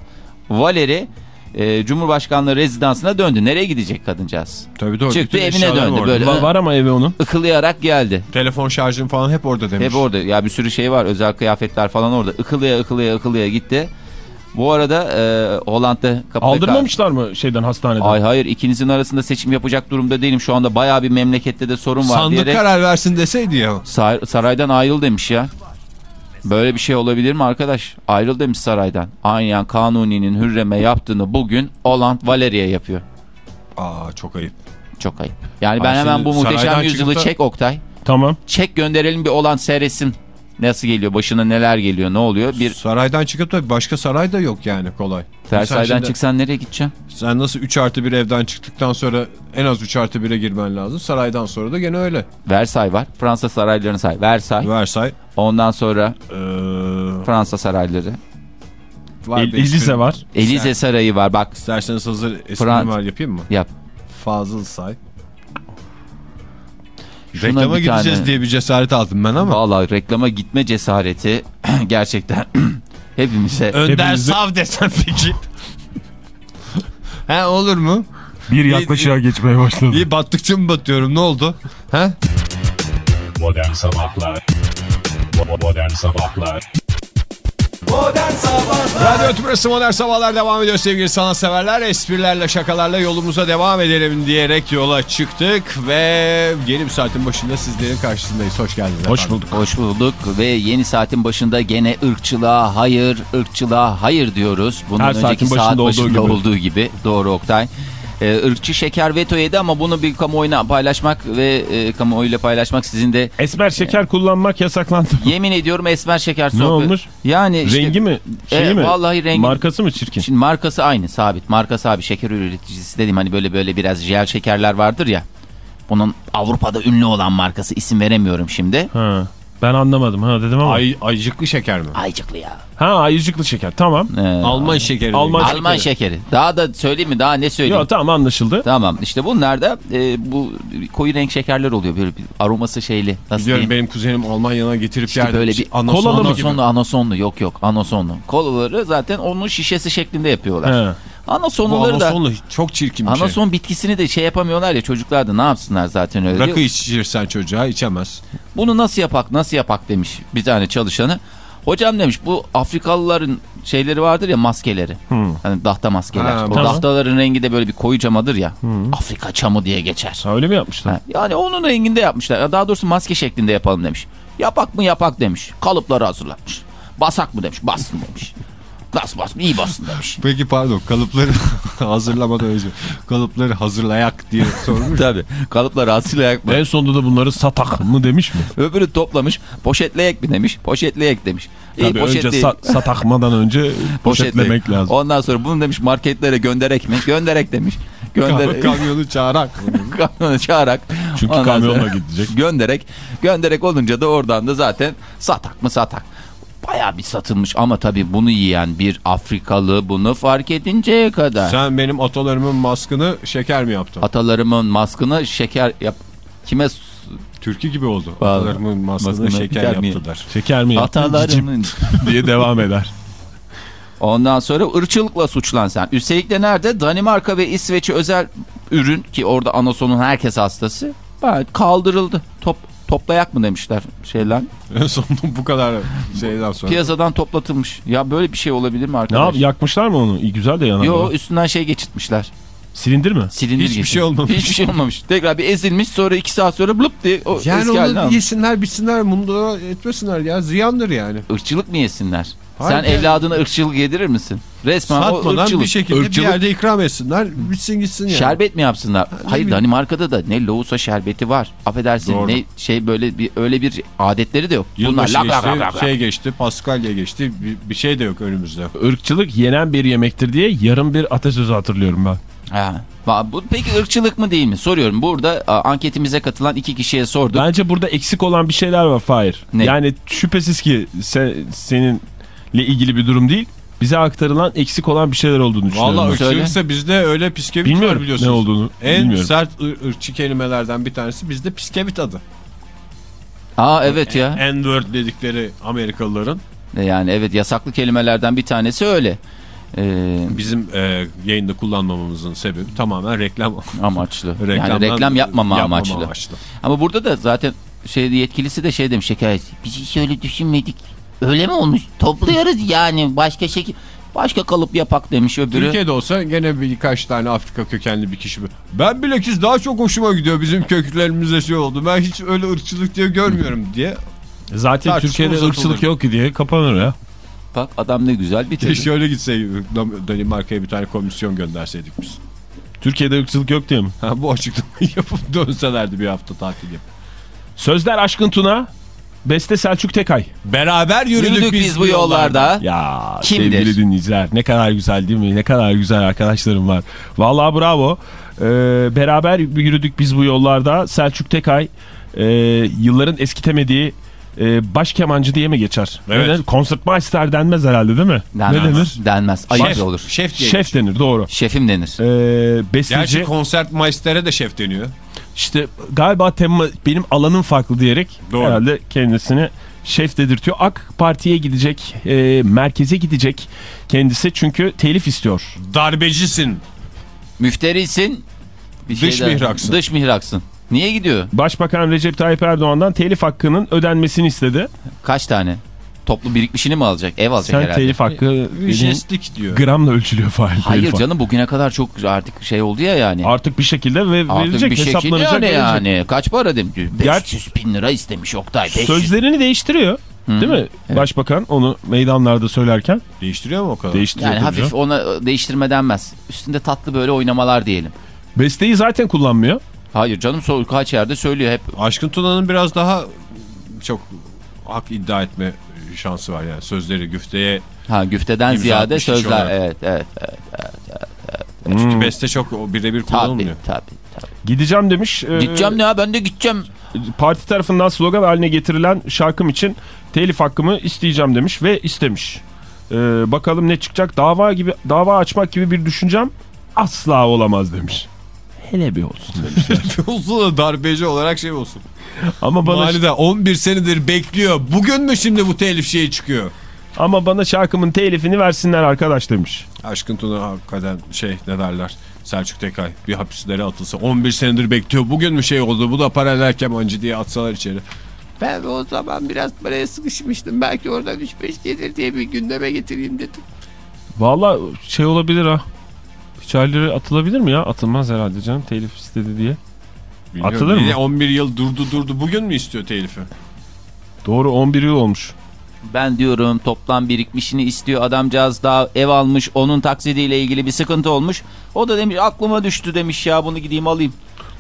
Valerie e, Cumhurbaşkanlığı rezidansına döndü. Nereye gidecek kadıncağız? Tabii doğru. Çıktı, Bütün evine döndü orada. böyle. Va- var ama evi onun. Ikılayarak geldi. Telefon şarjım falan hep orada demiş. Hep orada. Ya bir sürü şey var. Özel kıyafetler falan orada. Ikılaya ıkılaya ıkılaya gitti. Bu arada e, Hollanda kapıda... Aldırmamışlar mı şeyden hastaneden? Ay hayır ikinizin arasında seçim yapacak durumda değilim. Şu anda bayağı bir memlekette de sorun var Sandık diyerek karar versin deseydi ya. sar- saraydan ayrıl demiş ya. Böyle bir şey olabilir mi arkadaş? Ayrıl demiş saraydan. Aynen Kanuni'nin Hürrem'e yaptığını bugün Holland Valeriye yapıyor. Aa çok ayıp. Çok ayıp. Yani ben Ay, hemen bu muhteşem yüzyılı da- çek Oktay. Tamam. Çek gönderelim bir olan seyretsin. Nasıl geliyor? Başına neler geliyor? Ne oluyor? Bir Saraydan çıkıp da başka saray da yok yani kolay. Tersaydan şimdi- çıksan nereye gideceksin? Sen nasıl 3 artı 1 evden çıktıktan sonra en az 3 artı 1'e girmen lazım. Saraydan sonra da gene öyle. Versay var. Fransa saraylarını say. Versay. Versay. Ondan sonra Ee, Fransa sarayları. var El- Elize var. Elize Sarayı var. Bak İsterseniz hazır eski Frans- mimar yapayım mı? yap. Fazıl Say. Şuna Reklama gideceğiz tane- diye bir cesaret aldım ben ama. Vallahi reklama gitme cesareti gerçekten hepimize. Önder Sav desem peki. He olur mu? Bir yaklaşığa geçmeye başladı. İyi battıkça mı batıyorum ne oldu? Ha? Modern Sabahlar Modern Sabahlar Modern Sabahlar Radyo Tümrüt'ü Modern Sabahlar devam ediyor sevgili sanatseverler. Esprilerle şakalarla yolumuza devam edelim diyerek yola çıktık ve yeni bir saatin başında sizlerin karşısındayız. Hoş geldiniz Hoş efendim. bulduk. Hoş bulduk ve yeni saatin başında gene ırkçılığa hayır, ırkçılığa hayır diyoruz. Bunun Her önceki saatin saat başında olduğu başında gibi. olduğu gibi. Doğru Oktay. Ee, ırkçı şeker veto yedi ama bunu bir kamuoyuna paylaşmak ve e, kamuoyuyla paylaşmak sizin de Esmer şeker kullanmak yasaklandı. yemin ediyorum esmer şeker Ne sohbet. olmuş? Yani işte, Rengi mi? Şeyi Evet, mi? vallahi rengi- Markası mı çirkin? Şimdi markası aynı sabit. Markası abi şeker üreticisi dediğim hani böyle böyle biraz jel şekerler vardır ya. Bunun Avrupa'da ünlü olan markası isim veremiyorum şimdi. Ha. Ben anlamadım ha dedim ama. Ay, ayıcıklı şeker mi? Aycıklı ya. Ha ayıcıklı şeker tamam. Ee, Alman şekeri. Alman değil. Alman şekeri. Daha da söyleyeyim mi? Daha ne söyleyeyim? Yok tamam anlaşıldı. Tamam işte bunlar da e, bu koyu renk şekerler oluyor. Böyle bir aroması şeyli. Nasıl Biliyorum diyeyim? benim kuzenim Almanya'dan getirip İşte yerdi. böyle bir Anason kolalı mı? gibi. Anasonlu, anasonlu. Yok yok anasonlu. Kolaları zaten onun şişesi şeklinde yapıyorlar. He. Bu Anasonluları da çok çirkin bir şey. anason bitkisini de şey yapamıyorlar ya çocuklar da ne yapsınlar zaten öyle. Rakı içirsen çocuğa içemez. Bunu nasıl yapak nasıl yapak demiş bir tane çalışanı. Hocam demiş bu Afrikalıların şeyleri vardır ya maskeleri. Hani dahta maskeler. Ha, o tamam. dahtaların rengi de böyle bir koyu camadır ya. Afrika çamı diye geçer. Ha, öyle mi yapmışlar? Ha, Yani onun renginde yapmışlar. Daha doğrusu maske şeklinde yapalım demiş. Yapak mı yapak demiş. Kalıpları hazırlamış. Basak mı demiş. Bassın demiş. Bas bas iyi bassın demiş. Peki pardon kalıpları hazırlamadan önce kalıpları hazırlayak diye sormuş. Tabii. Kalıpları hazırlayak mı? En sonunda da bunları satak mı demiş mi? Öbürü toplamış. Poşetleyek mi demiş. Poşetleyek demiş. İyi Tabii önce sa- satakmadan önce poşetlemek lazım. Ondan sonra bunu demiş marketlere gönderek mi? Gönderek demiş. Gönder Kamyonu çağırak. kamyonu çağırarak. Çünkü kamyonla gidecek. Gönderek. Gönderek olunca da oradan da zaten satak mı satak. Bayağı bir satılmış ama tabii bunu yiyen bir Afrikalı bunu fark edinceye kadar. Sen benim atalarımın maskını şeker mi yaptın? Atalarımın maskını şeker yap. Kime Türkü gibi oldu. Vallahi. Atalarımın maskını Maskını şeker mi? yaptılar. Şeker mi? Cicim atalarımın diye devam eder. Ondan sonra ırkçılıkla suçlan sen. Üstelik de nerede? Danimarka ve İsveç'e özel ürün ki orada anasonun herkes hastası. Kaldırıldı. Top, toplayak mı demişler şeyler. En sonunda bu kadar şeyden sonra. Piyasadan toplatılmış. Ya böyle bir şey olabilir mi Ne arkadaş? yap yakmışlar mı onu? İyi güzel de yanar. Yo üstünden şey geçirtmişler. Silindir mi? Silindir Hiçbir geçirmiş. şey olmamış. Hiçbir şey olmamış. Tekrar bir ezilmiş sonra iki saat sonra blup diye o Yani eski onu yesinler bitsinler mundura etmesinler ya ziyandır yani. Irkçılık mı yesinler? Hayır Sen evladına ırkçılık yedirir misin? Resmen o Satmadan ırkçılık. bir şekilde Irkçılık. bir yerde ikram etsinler bitsin gitsin yani. Şerbet mi yapsınlar? Hayır bileyim. Danimarka'da da ne lohusa şerbeti var. Affedersin Doğru. ne şey böyle bir öyle bir adetleri de yok. Bunlar Yılbaşı lak lak geçti, lak lak lak. şey geçti, Paskalya geçti. Bir, bir şey de yok önümüzde. Irkçılık yenen bir yemektir diye yarım bir atasözü hatırlıyorum ben. Ha. Bu, peki ırkçılık mı değil mi? Soruyorum. Burada a, anketimize katılan iki kişiye sorduk. Bence burada eksik olan bir şeyler var Fahir. Ne? Yani şüphesiz ki sen, seninle ilgili bir durum değil. Bize aktarılan eksik olan bir şeyler olduğunu düşünüyorum. Valla ırkçılıksa bizde öyle piskevit var Bilmiyorum biliyorsunuz. ne olduğunu. En bilmiyorum. sert ır- ırkçı kelimelerden bir tanesi bizde piskevit adı. Aa evet ya. N-word dedikleri Amerikalıların Yani evet yasaklı kelimelerden bir tanesi öyle. Ee, bizim e, yayında kullanmamamızın sebebi tamamen reklam amaçlı. yani reklam yapmama, amaçlı. amaçlı. Ama burada da zaten şey yetkilisi de şey demiş şeker. Biz hiç öyle düşünmedik. Öyle mi olmuş? Topluyoruz yani başka şekil başka kalıp yapak demiş öbürü. Türkiye'de olsa gene birkaç tane Afrika kökenli bir kişi. Ben bilakis daha çok hoşuma gidiyor bizim köklerimize şey oldu. Ben hiç öyle ırkçılık diye görmüyorum diye. Zaten Tartışma Türkiye'de ırkçılık yok ki diye kapanır ya. Bak adam ne güzel bitirdi. Keşke öyle gitseydik. Danimarka'ya bir tane komisyon gönderseydik biz. Türkiye'de ırkçılık yok diye mi? Ha, bu açıklamayı yapıp dönselerdi bir hafta tatil yapıp. Sözler Aşkın Tuna, Beste Selçuk Tekay. Beraber yürüdük, Yürüdük biz bu yollarda. Ya Kimdir? sevgili dinleyiciler ne kadar güzel değil mi? Ne kadar güzel arkadaşlarım var. Vallahi bravo. Ee, beraber yürüdük biz bu yollarda. Selçuk Tekay e, yılların eskitemediği e, baş kemancı diye mi geçer? Evet. Ne denir? Concertmeister denmez herhalde değil mi? Denmez. Ne denir? Denmez. Ayıp Şef, olur. şef diye Şef denir doğru. Şefim denir. Ee, besteci Gerçi konsert maistere de şef deniyor. İşte galiba tema benim alanım farklı diyerek Doğru. herhalde kendisini şef dedirtiyor. AK Parti'ye gidecek, e, merkeze gidecek kendisi çünkü telif istiyor. Darbecisin. Müfterisin. Bir Dış şeyden- mihraksın. Dış mihraksın. Niye gidiyor? Başbakan Recep Tayyip Erdoğan'dan telif hakkının ödenmesini istedi. Kaç tane? Toplu birikmişini mi alacak? Ev alacak Sen herhalde. telif hakkı Ücretlik diyor. gramla ölçülüyor Fahir. Hayır canım bugüne kadar çok artık şey oldu ya yani. Artık bir şekilde ve Artık verilecek bir şekilde hesaplanacak. yani, verilecek. yani. Kaç para demiş? 500 Gerçi- bin lira istemiş Oktay. 500. Sözlerini değiştiriyor. Değil mi? Evet. Başbakan onu meydanlarda söylerken Değiştiriyor mu o kadar? değiştiriyor. Yani hafif canım. ona değiştirme denmez. Üstünde tatlı böyle oynamalar diyelim. Besteyi zaten kullanmıyor. Hayır canım so- kaç yerde söylüyor hep. Aşkın Tuna'nın biraz daha çok hak iddia etme şansı var yani. Sözleri güfteye. Ha güfteden ziyade atmış kişi sözler. olarak. Evet evet evet. Çünkü beste çok birebir Tabii kullanılmıyor. tabii. tabii. Gideceğim demiş. Ee, Gideceğim ne ya ben de gideceğim. Parti tarafından slogan haline getirilen şarkım için telif hakkımı isteyeceğim demiş ve istemiş. Ee, bakalım ne çıkacak? Dava gibi dava açmak gibi bir düşüncem asla olamaz demiş. Hele bir olsun demiş. Olsun da darbeci olarak şey olsun. ama bana Valide 11 senedir bekliyor. Bugün mü şimdi bu telif şeyi çıkıyor? ama bana şarkımın telifini versinler arkadaş demiş. Aşkın Tuna hakikaten şey ne derler Selçuk Tekay bir hapislere atılsa 11 senedir bekliyor. Bugün mü şey oldu bu da paralel kemancı diye atsalar içeri. Ben o zaman biraz paraya sıkışmıştım. Belki oradan 3-5 gelir diye bir gündeme getireyim dedim. Valla şey olabilir ha. Çayları atılabilir mi ya? Atılmaz herhalde canım telif istedi diye. Bilmiyorum, Atılır mı? yine 11 yıl durdu durdu bugün mü istiyor telifi? Doğru 11 yıl olmuş. Ben diyorum toplam birikmişini istiyor adamcağız daha ev almış onun taksidiyle ilgili bir sıkıntı olmuş. O da demiş aklıma düştü demiş ya bunu gideyim alayım.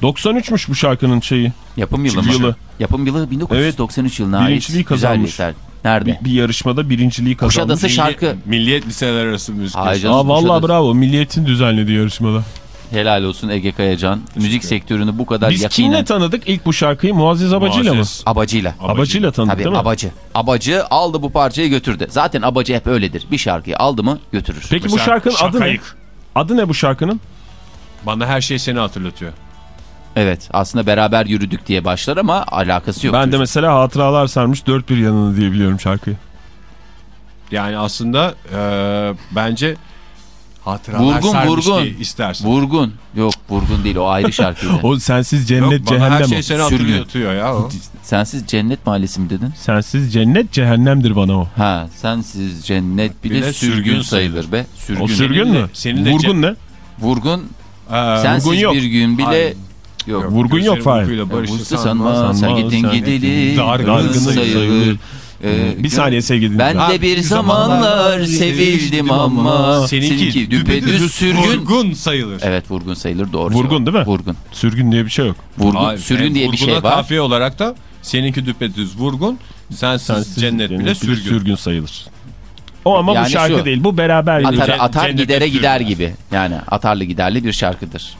93'müş bu şarkının şeyi. Yapım yılı mı? yılı. Yapım yılı 1993 yılına ait. Birinciliği Güzel bir kazanmış. eser. Nerede? Bir, bir yarışmada birinciliği kazanmış. Kuşadası şarkı. Milliyet liseler arası müzik. Hayır canım. Aa vallahi Kuşadası. bravo. Milliyetin düzenlediği yarışmada. Helal olsun Ege Kayacan. Müzik sektörünü bu kadar Biz yakinen. kimle tanıdık ilk bu şarkıyı? Muazzez Abacı'yla mı? Abacıyla. Abacı'yla tanıdık Tabii değil mi? abacı. Abacı aldı bu parçayı götürdü. Zaten abacı hep öyledir. Bir şarkıyı aldı mı götürür. Peki bu Mesela şarkının adı ne? Şakayık. Adı ne bu şarkının? Bana her şey seni hatırlatıyor. Evet aslında beraber yürüdük diye başlar ama alakası yok. Ben de mesela hatıralar sarmış dört bir yanını diye biliyorum şarkıyı. Yani aslında eee, bence hatıralar Vurgun, sarmış vurgun. diye istersin. Vurgun. Yok vurgun değil o ayrı şarkıydı. O sensiz Yok, cennet her cehennem. şey o. seni Sürgün. hatırlatıyor ya o. Sensiz cennet mahallesi mi dedin? Sensiz cennet cehennemdir bana o. Ha sensiz cennet bile, Bile sürgün, sürgün sayılır be. Sürgün. O sürgün mü? seninle Vurgun ne? Vurgun Eee, sensiz vurgun yok. bir gün bile Hayır. Yok. Vurgun yok Fahir. Vursa sanma. sanma, sen gittin gideli dargın dargın sayılır. Ee, Bir saniye sevgili Ben de bir zamanlar sevildim ama Seninki, seninki düpedüz sürgün. Vurgun sayılır. Evet vurgun sayılır doğru. Vurgun değil mi? Vurgun. Sürgün diye bir şey yok. Vurgun, Hayır, sürgün yani diye bir şey var. kafiye olarak da seninki düpedüz vurgun, sensiz, Sensiz cennet bile sürgün. sayılır. O ama Yani bu şarkı şu, değil. Bu beraber Atar, atar gidere gider sürgün. gibi. Yani atarlı giderli bir şarkıdır.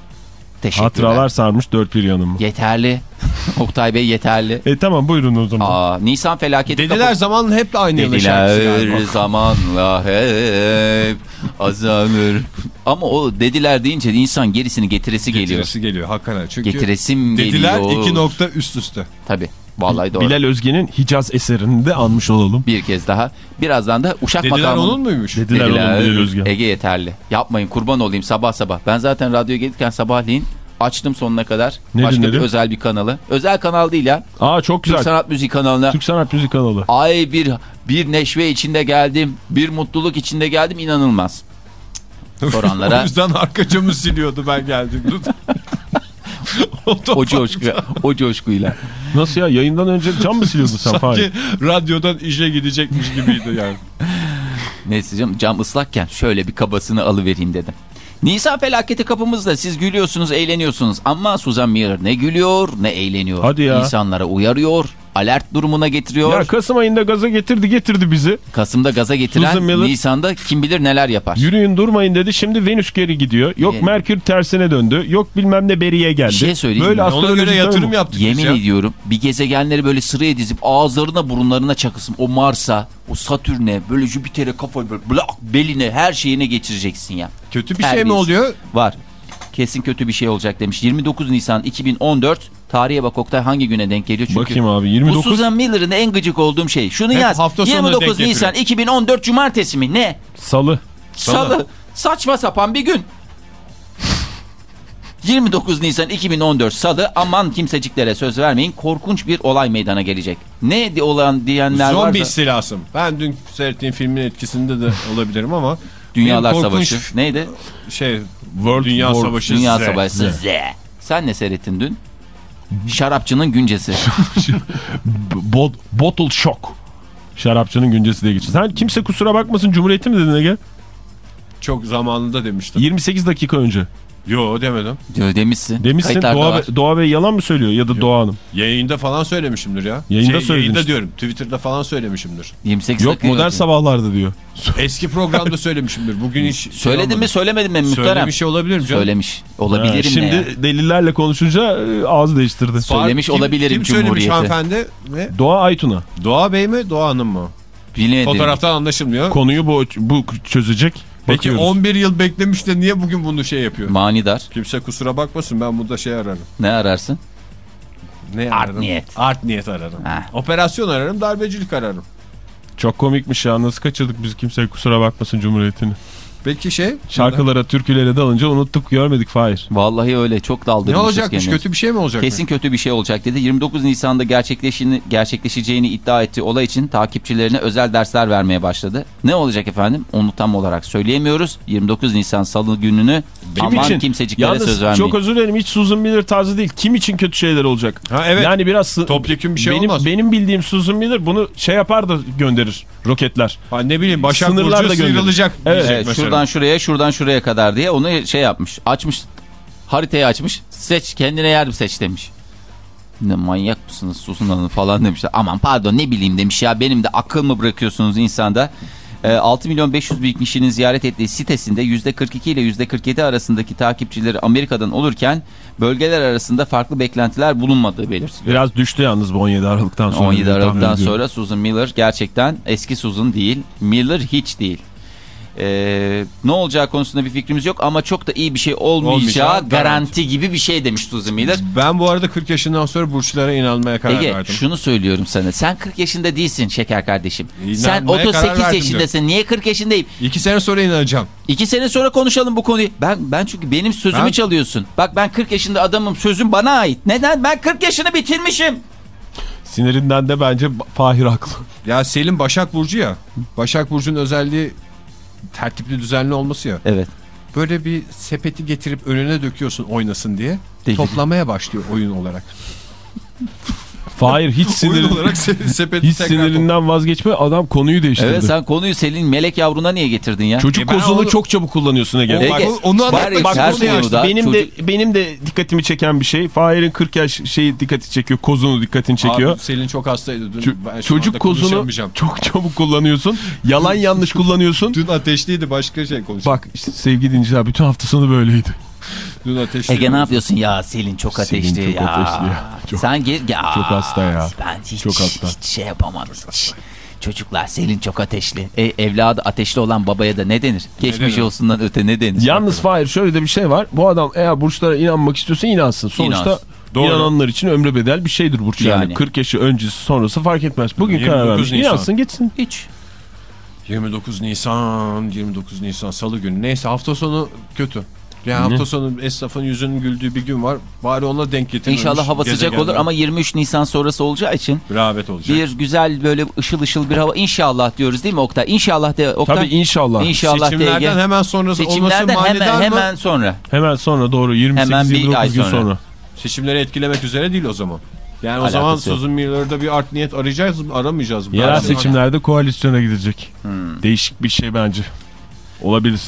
Teşekkürler. Hatıralar sarmış dört bir yanımı. Yeterli. Oktay Bey yeterli. E tamam buyurun o zaman. Aa, Nisan felaketi Dediler kapı- zamanla hep aynı şarkısı Dediler zamanla hep azalır. Ama o dediler deyince de insan gerisini getiresi geliyor. Getirisi geliyor hakikaten. Çünkü Getiresim dediler geliyor. iki nokta üst üste. Tabii. Vallahi doğru. Bilal Özge'nin Hicaz eserini de anmış olalım. Bir kez daha. Birazdan da Uşak Dediler makamı. onun muymuş? Dediler, oğlum Bilal Özge. Ege yeterli. Yapmayın kurban olayım sabah sabah. Ben zaten radyoya gelirken sabahleyin açtım sonuna kadar. Ne Başka bir dinledin? özel bir kanalı. Özel kanal değil ya. Aa çok Türk güzel. Sanat Müziği kanalına. Türk Sanat Müzik kanalı. Ay bir bir neşve içinde geldim. Bir mutluluk içinde geldim inanılmaz. Soranlara o yüzden arka camı siliyordu ben geldiğimde. o coşku, o coşkuyla. Nasıl ya yayından önce cam mı siliyordun sen? Sanki radyodan işe gidecekmiş gibiydi yani. Neyse canım cam ıslakken şöyle bir kabasını alıvereyim dedim. Nisan felaketi kapımızda siz gülüyorsunuz eğleniyorsunuz ama Susan Miller ne gülüyor ne eğleniyor. Hadi ya. İnsanlara uyarıyor alert durumuna getiriyor. Ya Kasım ayında gaza getirdi getirdi bizi. Kasım'da gaza getiren Miller- Nisan'da kim bilir neler yapar. Yürüyün durmayın dedi. Şimdi Venüs geri gidiyor. Yok Yani- Merkür tersine döndü. Yok bilmem ne beriye geldi. Bir şey söyleyeyim Böyle? Ona göre yatırım tanım- yaptık Yemin ya. ediyorum bir gezegenleri böyle sıraya dizip ağızlarına burunlarına çakısın. O Mars'a, o Satürn'e, böyle Jüpiter'e kafayı böyle blak, beline her şeyine geçireceksin ya. Kötü bir şey mi Terbiyesiz. oluyor? Var. Kesin kötü bir şey olacak demiş. 29 Nisan 2014 tarihe bak Oktay hangi güne denk geliyor çünkü. Bakayım abi Bu 29. Susan Miller'ın en gıcık olduğum şey. Şunu Hep yaz. hafta sonuna 29 denk Nisan 2014 Cumartesi mi? Ne? Salı. Salı. Saçma sapan bir gün. 29 Nisan 2014 Salı aman kimseciklere söz vermeyin korkunç bir olay meydana gelecek. Ne olan diyenler Zombi varsa istilasım. Ben dün seyrettiğim filmin etkisinde de olabilirim ama Dünyalar benim korkunç Savaşı neydi? Şey World Dünya War- Savaşı Dünya Z. Savaşı Z. Sen ne seyrettin dün? Şarapçının güncesi. Bo bottle Shock. Şarapçının güncesi diye geçiyor. Sen kimse kusura bakmasın Cumhuriyeti mi dedin Ege? Çok zamanında demiştim. 28 dakika önce. Yo demedim. Diyor demişsin. Demişsin Doğa. Bey, Doğa Bey yalan mı söylüyor ya da Doğa Hanım? Yayında falan söylemişimdir ya. Yayında şey, söyledin Yayında işte. diyorum. Twitter'da falan söylemişimdir. 28 Yok dakika modern önce. sabahlarda diyor. Eski programda söylemişimdir. Bugün hiç şey Söyledin mi olmadı. söylemedin mi muhterem? Söylemiş olabilirim canım. Söylemiş. Ha, Olabilirim ne şimdi ya? delillerle konuşunca e, ağız değiştirdi. Söylemiş Kim- olabilirim Kim söylemiş Cumhuriyeti. hanımefendi? Ve Doğa Aytun'a Doğa Bey mi Doğa Hanım mı? Bilemedim. Fotoğraftan anlaşılmıyor. konuyu bu, bu çözecek. Peki Bakıyoruz. 11 yıl beklemiş de niye bugün bunu şey yapıyor? Manidar. Kimse kusura bakmasın ben burada şey ararım. Ne ararsın? Ne Art ararım? niyet. Art niyet ararım. Ha. Operasyon ararım darbecilik ararım. Çok komikmiş ya nasıl kaçırdık biz kimseye kusura bakmasın Cumhuriyeti'ni. Peki şey? Şarkılara türkülere dalınca unuttuk görmedik Fahir. Vallahi öyle çok Ne daldırmışız olacakmış? kendimizi. Kötü bir şey mi olacak? Kesin kötü bir şey olacak dedi. 29 Nisan'da gerçekleşini, gerçekleşeceğini iddia ettiği olay için takipçilerine özel dersler vermeye başladı. Ne olacak efendim? Onu tam olarak söyleyemiyoruz. 29 Nisan Salı gününü Kim aman için? kimseciklere Yalnız söz vermeyin. çok özür dilerim hiç Susan Miller tarzı değil. Kim için kötü şeyler olacak? Ha, evet. Yani biraz Topyekun bir şey benim, olmaz. Benim bildiğim Susan Miller bunu şey yapar da gönderir roketler. Ha, ne bileyim Başak Sınırlar da Burcu sıyrılacak. Evet, Evet, mesela. Şuradan şuraya şuradan şuraya kadar diye onu şey yapmış. Açmış haritayı açmış. Seç kendine yer seç demiş. Ne manyak mısınız susun hanım falan demişler. Aman pardon ne bileyim demiş ya benim de akıl mı bırakıyorsunuz insanda. Ee, 6 milyon 500 bin kişinin ziyaret ettiği sitesinde %42 ile %47 arasındaki takipçileri Amerika'dan olurken bölgeler arasında farklı beklentiler bulunmadığı belirtiliyor. Biraz düştü yalnız bu 17 Aralık'tan sonra. 17 diye tahmin Aralık'tan sonra Susan Miller gerçekten eski Susan değil. Miller hiç değil. Ee, ne olacağı konusunda bir fikrimiz yok ama çok da iyi bir şey olmayacağı Olmayacağı garanti gibi bir şey demiş Susan Miller. Ben bu arada 40 yaşından sonra burçlara inanmaya karar Ege verdim. şunu söylüyorum sana. Sen 40 yaşında değilsin şeker kardeşim. Sen İnanmaya karar 38 verdim yaşındasın. Niye 40 yaşındayım? İki sene sonra inanacağım. İki sene sonra konuşalım bu konuyu. Ben ben çünkü benim sözümü Ben- çalıyorsun. Bak ben 40 yaşında adamım. Sözüm bana ait. Neden? Ben 40 yaşını bitirmişim. Sinirinden de bence Fahir haklı. Ya Selim Başak Burcu ya. Başak Burcu'nun özelliği tertipli düzenli olması ya. Evet. Böyle bir sepeti getirip önüne döküyorsun oynasın diye. Deli. Toplamaya başlıyor oyun olarak. Fahir hiç sinir olarak se- sepeti hiç sinirinden vazgeçme adam konuyu değiştirdi. Evet sen konuyu Selin melek yavruna niye getirdin ya? Çocuk E kozunu onu- çok çabuk kullanıyorsun Ege. Ege, Bak, Bak, onu anlatmak bak, konuyu konuda benim çocuk- de benim de dikkatimi çeken bir şey. Fahir'in 40 yaş şeyi dikkati çekiyor. Kozunu dikkatini çekiyor. Abi, Selin çok hastaydı dün. Ço- Ben çocuk kozunu çok çabuk kullanıyorsun. Yalan yanlış kullanıyorsun. Dün ateşliydi başka şey konuşalım. Bak işte sevgili dinleyiciler bütün hafta sonu böyleydi. Dün ateşliydi. Ege ne yapıyorsun ya Selin çok Selin ateşli çok ya. ateşli ya. Çok- Sen gel ya. çok hasta ya. Ben hiç, Çok hasta. hiç şey yapamadım. Hiç. Çocuklar Selin çok ateşli. E, evladı ateşli olan babaya da ne denir? Geçmiş olsundan öte ne denir? Yalnız Fahir şöyle de bir şey var. Bu adam eğer burçlara inanmak istiyorsa inansın. Sonuçta İnansın. Doğru. inananlar için ömre bedel bir şeydir burç yani. Yani. 40 yaşı öncesi sonrası fark etmez. Bugün 29 karar vermiş. Nisan. İnansın gitsin. Hiç. 29 Nisan, 29 Nisan Salı günü. Neyse hafta sonu kötü. Yani hafta sonu esnafın yüzünün güldüğü bir gün var. Bari ona denk getirilmiş. İnşallah hava sıcak gezegenler. olur ama 23 Nisan sonrası olacağı için Rağbet olacak. bir güzel böyle ışıl ışıl bir hava inşallah diyoruz değil mi Oktay? İnşallah de Oktay. Tabii inşallah. İnşallah. Seçimlerden hemen sonrası olması Seçimlerden manidar hemen mı? hemen sonra. Hemen sonra doğru Hemen bir 28-29 ay gün sonra. sonra. Seçimleri etkilemek üzere değil o zaman. Yani o Alakası zaman yok. Susan Miller'da bir art niyet arayacağız mı? Aramayacağız mı? Yerel seçimlerde koalisyona gidecek. Hmm. Değişik bir şey bence. Olabilir.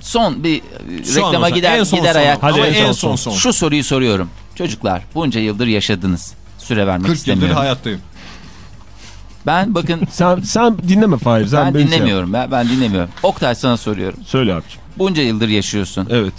Son bir e, Son reklama olsa, gider en son gider son. ayak. Hadi Ama en en son son son. Şu soruyu soruyorum. Çocuklar bunca yıldır yaşadınız. Süre vermek 40 yıldır istemiyorum. hayattayım. Ben bakın Sen sen dinleme Fahir. Sen ben şey dinlemiyorum ben, ben dinlemiyorum. Oktay sana soruyorum. Söyle abiciğim. Bunca yıldır yaşıyorsun. Evet.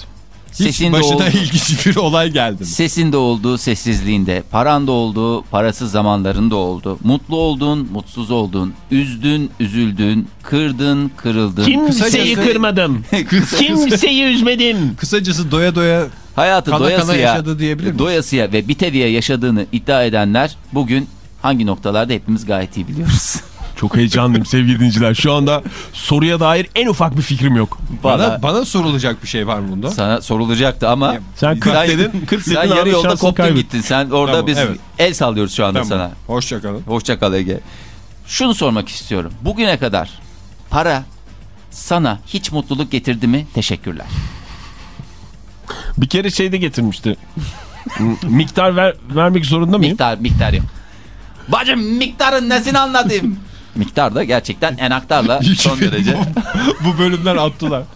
Hiç Sesinde başına olduğu, ilginç bir olay geldi. sesinde olduğu sessizliğinde, paranda olduğu, parasız zamanlarında oldu. Mutlu olduğun, mutsuz olduğun, üzdün, üzüldün, kırdın, kırıldın. Kimseyi Kısacası- kırmadım. Kimseyi üzmedim. Kısacası doya doya Hayatı kana kana doyasıya, yaşadı diyebilir miyiz? doyasıya ve biteviye yaşadığını iddia edenler bugün hangi noktalarda hepimiz gayet iyi biliyoruz. Çok heyecanlıyım sevgili dinleyiciler. Şu anda soruya dair en ufak bir fikrim yok. Bana, bana sorulacak bir şey var mı bunda? sana sorulacaktı ama Sen 40 sen, dedin, 40 sen dedin, yarı yolda koptun kaybettin. gittin. Sen orada Tamam, biz evet. el sallıyoruz şu anda Tamam. sana. Hoşçakalın. Hoşça kal Ege. Şunu sormak istiyorum. Bugüne kadar para sana hiç mutluluk getirdi mi? Teşekkürler. Bir kere şey de getirmişti. Miktar ver, vermek zorunda mıyım? Miktar, miktar yok. Bacım miktarın nesini anlatayım? Miktar da gerçekten enaktarla son derece. Bu bölümden attılar.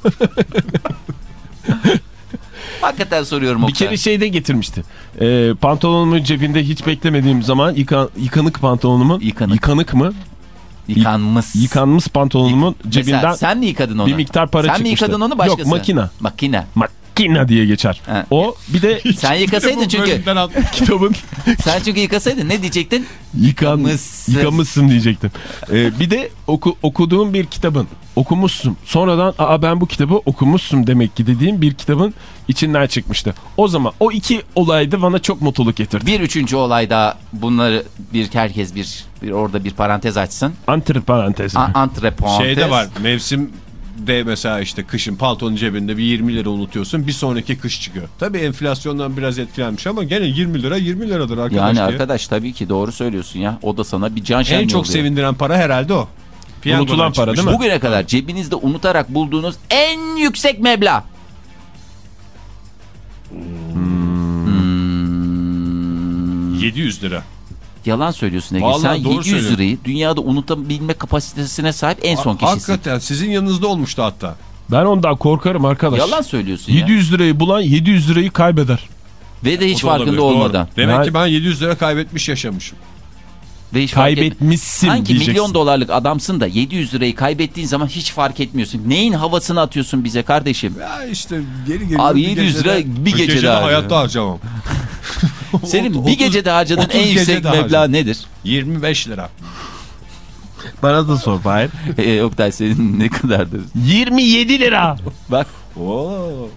Hakikaten soruyorum Bir Oktay. kere şey de getirmişti. Ee, pantolonumun cebinde hiç beklemediğim zaman yıka, yıkanık pantolonumun Yıkanık. yıkanık mı? Yıkanmış. Yıkanmış pantolonumun cebinden Mesela sen mi yıkadın onu? bir miktar para sen çıkmıştı. mi yıkadın onu başkası? Yok makina. Makine. Makina diye geçer. He. O bir de Sen yıkasaydın çünkü. Kitabın sen çünkü yıkasaydın ne diyecektin? Yıkamışsın. yıkamışsın diyecektim. Ee, bir de oku, okuduğum bir kitabın okumuşsun. Sonradan aa ben bu kitabı okumuşsun demek ki dediğim bir kitabın içinden çıkmıştı. O zaman o iki olayda bana çok mutluluk getirdi. Bir üçüncü olayda bunları bir herkes bir, bir orada bir parantez açsın. Antri parantez. A antre parantez. Şey de var mevsim de mesela işte kışın paltonun cebinde bir 20 lira unutuyorsun bir sonraki kış çıkıyor. Tabii enflasyondan biraz etkilenmiş ama gene 20 lira 20 liradır arkadaş Yani diye. arkadaş tabii ki doğru söylüyorsun ya. O da sana bir can şenliği En çok oluyor. sevindiren para herhalde o. Piyangodan Unutulan para değil mi? Bugüne kadar cebinizde unutarak bulduğunuz en yüksek meblağ. Hmm. 700 lira. Yalan söylüyorsun Ege. Vallahi Sen doğru 700 söylüyorum. lirayı dünyada unutabilme kapasitesine sahip en son kişisin. Hakikaten sizin yanınızda olmuştu hatta. Ben ondan korkarım arkadaş. Yalan söylüyorsun ya. 700 lirayı bulan 700 lirayı kaybeder. Ve de hiç O farkında olabilir, olmadan. doğru. Demek Ben- ki ben 700 lira kaybetmiş yaşamışım. Ve hiç Kaybetmişsin Sanki diyeceksin. milyon dolarlık adamsın da 700 lirayı kaybettiğin zaman hiç fark etmiyorsun. Neyin havasını atıyorsun bize kardeşim? Ya işte geri geri. Abi bir 700 gecede- lira bir gecede gecede harcıyor. hayatta harcamam. Senin bir gecede harcadığın 30 en yüksek meblağ nedir? 25 lira. Bana da sor Fahir. Ee, Oktay senin ne kadardır? 27 lira. Bak Oo,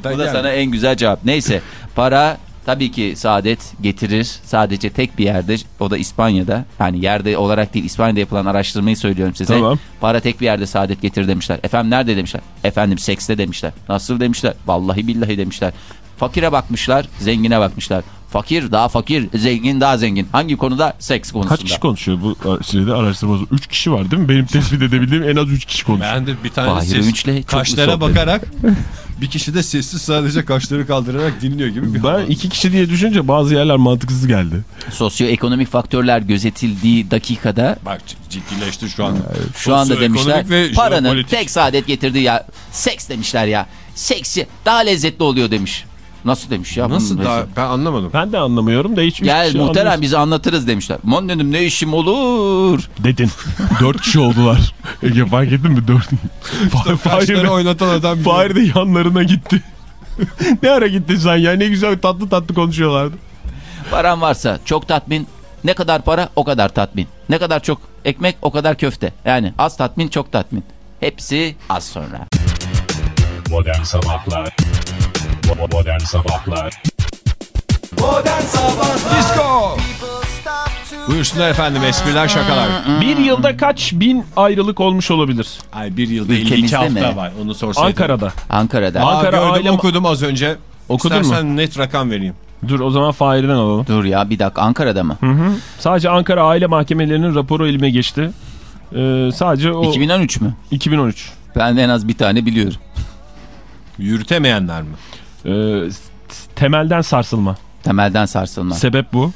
bu da geldi? sana en güzel cevap. Neyse para tabii ki saadet getirir. Sadece tek bir yerde o da İspanya'da. Yani yerde olarak değil İspanya'da yapılan araştırmayı söylüyorum size. Tamam. Para tek bir yerde saadet getirir demişler. Efendim nerede demişler. Efendim sekste demişler. Nasıl demişler. Vallahi billahi demişler. Fakire bakmışlar zengine bakmışlar. Fakir daha fakir zengin daha zengin. Hangi konuda? Seks konusunda. Kaç kişi konuşuyor bu şeyde araştırmada? 3 kişi var değil mi? Benim tespit edebildiğim en az 3 kişi konuşuyor. Ben de bir tane Fahir ses, çok kaşlara bakarak bir kişi de sessiz sadece kaşları kaldırarak dinliyor gibi bir Ben hava. iki kişi diye düşünce bazı yerler mantıksız geldi. Sosyoekonomik faktörler gözetildiği dakikada Bak ciddileşti şu anda. Şu anda demişler paranın tek saadet getirdiği ya seks demişler ya. Seksi daha lezzetli oluyor demiş. Nasıl demiş ya? Nasıl bunun daha ben anlamadım. Ben de anlamıyorum da hiç Gel kişi muhterem bize anlatırız demişler. Mon dedim ne işim olur. Dedin. 4 kişi oldular. Ege fark ettin mi? 4. Fahir Kaşları de, oynatan adam. Fahir de yanlarına gitti. ne ara gittin sen ya? Ne güzel tatlı tatlı konuşuyorlardı. Paran varsa çok tatmin. Ne kadar para o kadar tatmin. Ne kadar çok ekmek o kadar köfte. Yani az tatmin çok tatmin. Hepsi az sonra. Modern Sabahlar Modern Sabahlar Modern Sabahlar Disco. Buyursunlar efendim espriler şakalar. Bir yılda kaç bin ayrılık olmuş olabilir? Ay bir yılda Ülkemizde 52 hafta mi? var onu sorsaydın. Ankara'da. Ankara'da. Aa, Ankara gördüm aile- okudum az önce. Okudun mu? İstersen net rakam vereyim. Dur o zaman Fahir'den alalım. Dur ya bir dakika Ankara'da mı? Sadece Ankara aile mahkemelerinin raporu elime geçti. Ee, sadece o 2013 mü? 2013. Ben de en az bir tane biliyorum. Yürütemeyenler mi? Ee, temelden sarsılma. Temelden sarsılma. Sebep bu.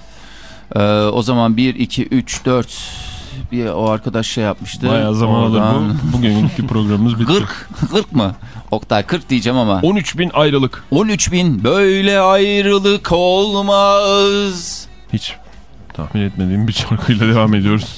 Ee, o zaman 1, 2, 3, 4 bir o arkadaş şey yapmıştı. Bayağı zaman alır Oradan- bu. Bugünkü programımız bitti. 40, 40 mı? Oktay 40 diyeceğim ama. 13 bin ayrılık. 13 bin böyle ayrılık olmaz. Hiç tahmin etmediğim bir şarkıyla devam ediyoruz.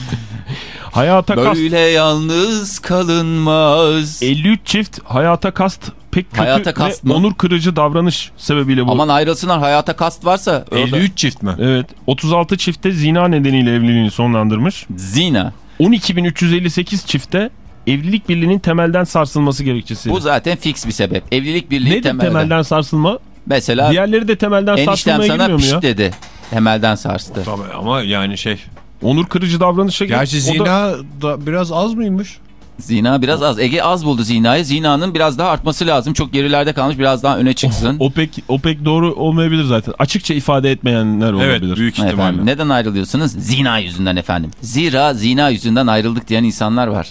hayata kast. Böyle yalnız kalınmaz. 53 çift hayata kast pek kötü Hayata kast ve mı? onur kırıcı davranış sebebiyle bu. Aman ayrılsınlar hayata kast varsa. orada- 53 çift mi? Evet 36 çifte zina nedeniyle evliliğini sonlandırmış. Zina. 12.358 çifte evlilik birliğinin temelden sarsılması gerekçesi. Bu zaten fix bir sebep. Evlilik birliği Nedir temelden. temelden sarsılma? Mesela Diğerleri de temelden eniştem sarsılmaya sana girmiyor mu ya? dedi. Temelden sarstı. Tabii ama yani şey Onur kırıcı davranışa. Gerçi O da- zina da biraz az mıymış? Zina biraz az. Ege az buldu zinayı. Zinanın biraz daha artması lazım. Çok gerilerde kalmış. Biraz daha öne çıksın. O pek, o pek doğru olmayabilir zaten. Açıkça ifade etmeyenler olabilir. Evet büyük ihtimalle. Efendim, neden ayrılıyorsunuz? Zina yüzünden efendim. Zira zina yüzünden ayrıldık diyen insanlar var.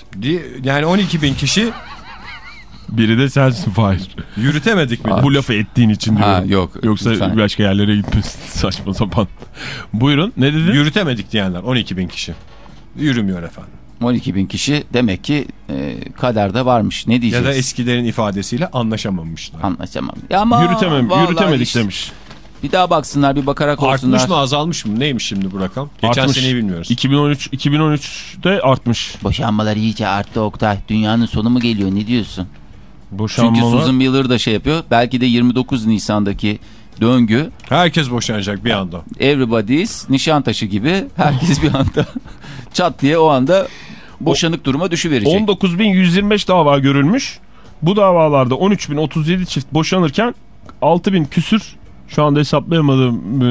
Yani 12 bin kişi Biri de sensin Fahir. yürütemedik mi? Bu lafı ettiğin için diyorum. Ha, yok, Yoksa lütfen. başka yerlere gitmesin saçma sapan. Buyurun ne dedin? Yürütemedik diyenler 12 bin kişi. Yürümüyor efendim. 12 bin kişi demek ki e, kaderde varmış. Ne Ya diyeceğiz? da eskilerin ifadesiyle anlaşamamışlar. Anlaşamam. Ya ama Yürütemem, yürütemedik işte demiş. Bir daha baksınlar bir bakarak olsunlar. Artmış mı azalmış mı neymiş şimdi bu rakam? Geçen Artmış. seneyi bilmiyoruz. 2013 2013'te artmış. Boşanmalar iyice arttı Oktay. Dünyanın sonu mu geliyor ne diyorsun? Çünkü Boşanmalar. Susan Miller da şey yapıyor. Belki de 29 Nisan'daki döngü Herkes boşanacak bir anda. Everybody's Nişantaşı gibi herkes bir anda çat diye o anda boşanık duruma düşüverecek. 19.125 dava görülmüş. Bu davalarda 13.037 çift boşanırken 6.000 küsür şu anda hesaplayamadığım e,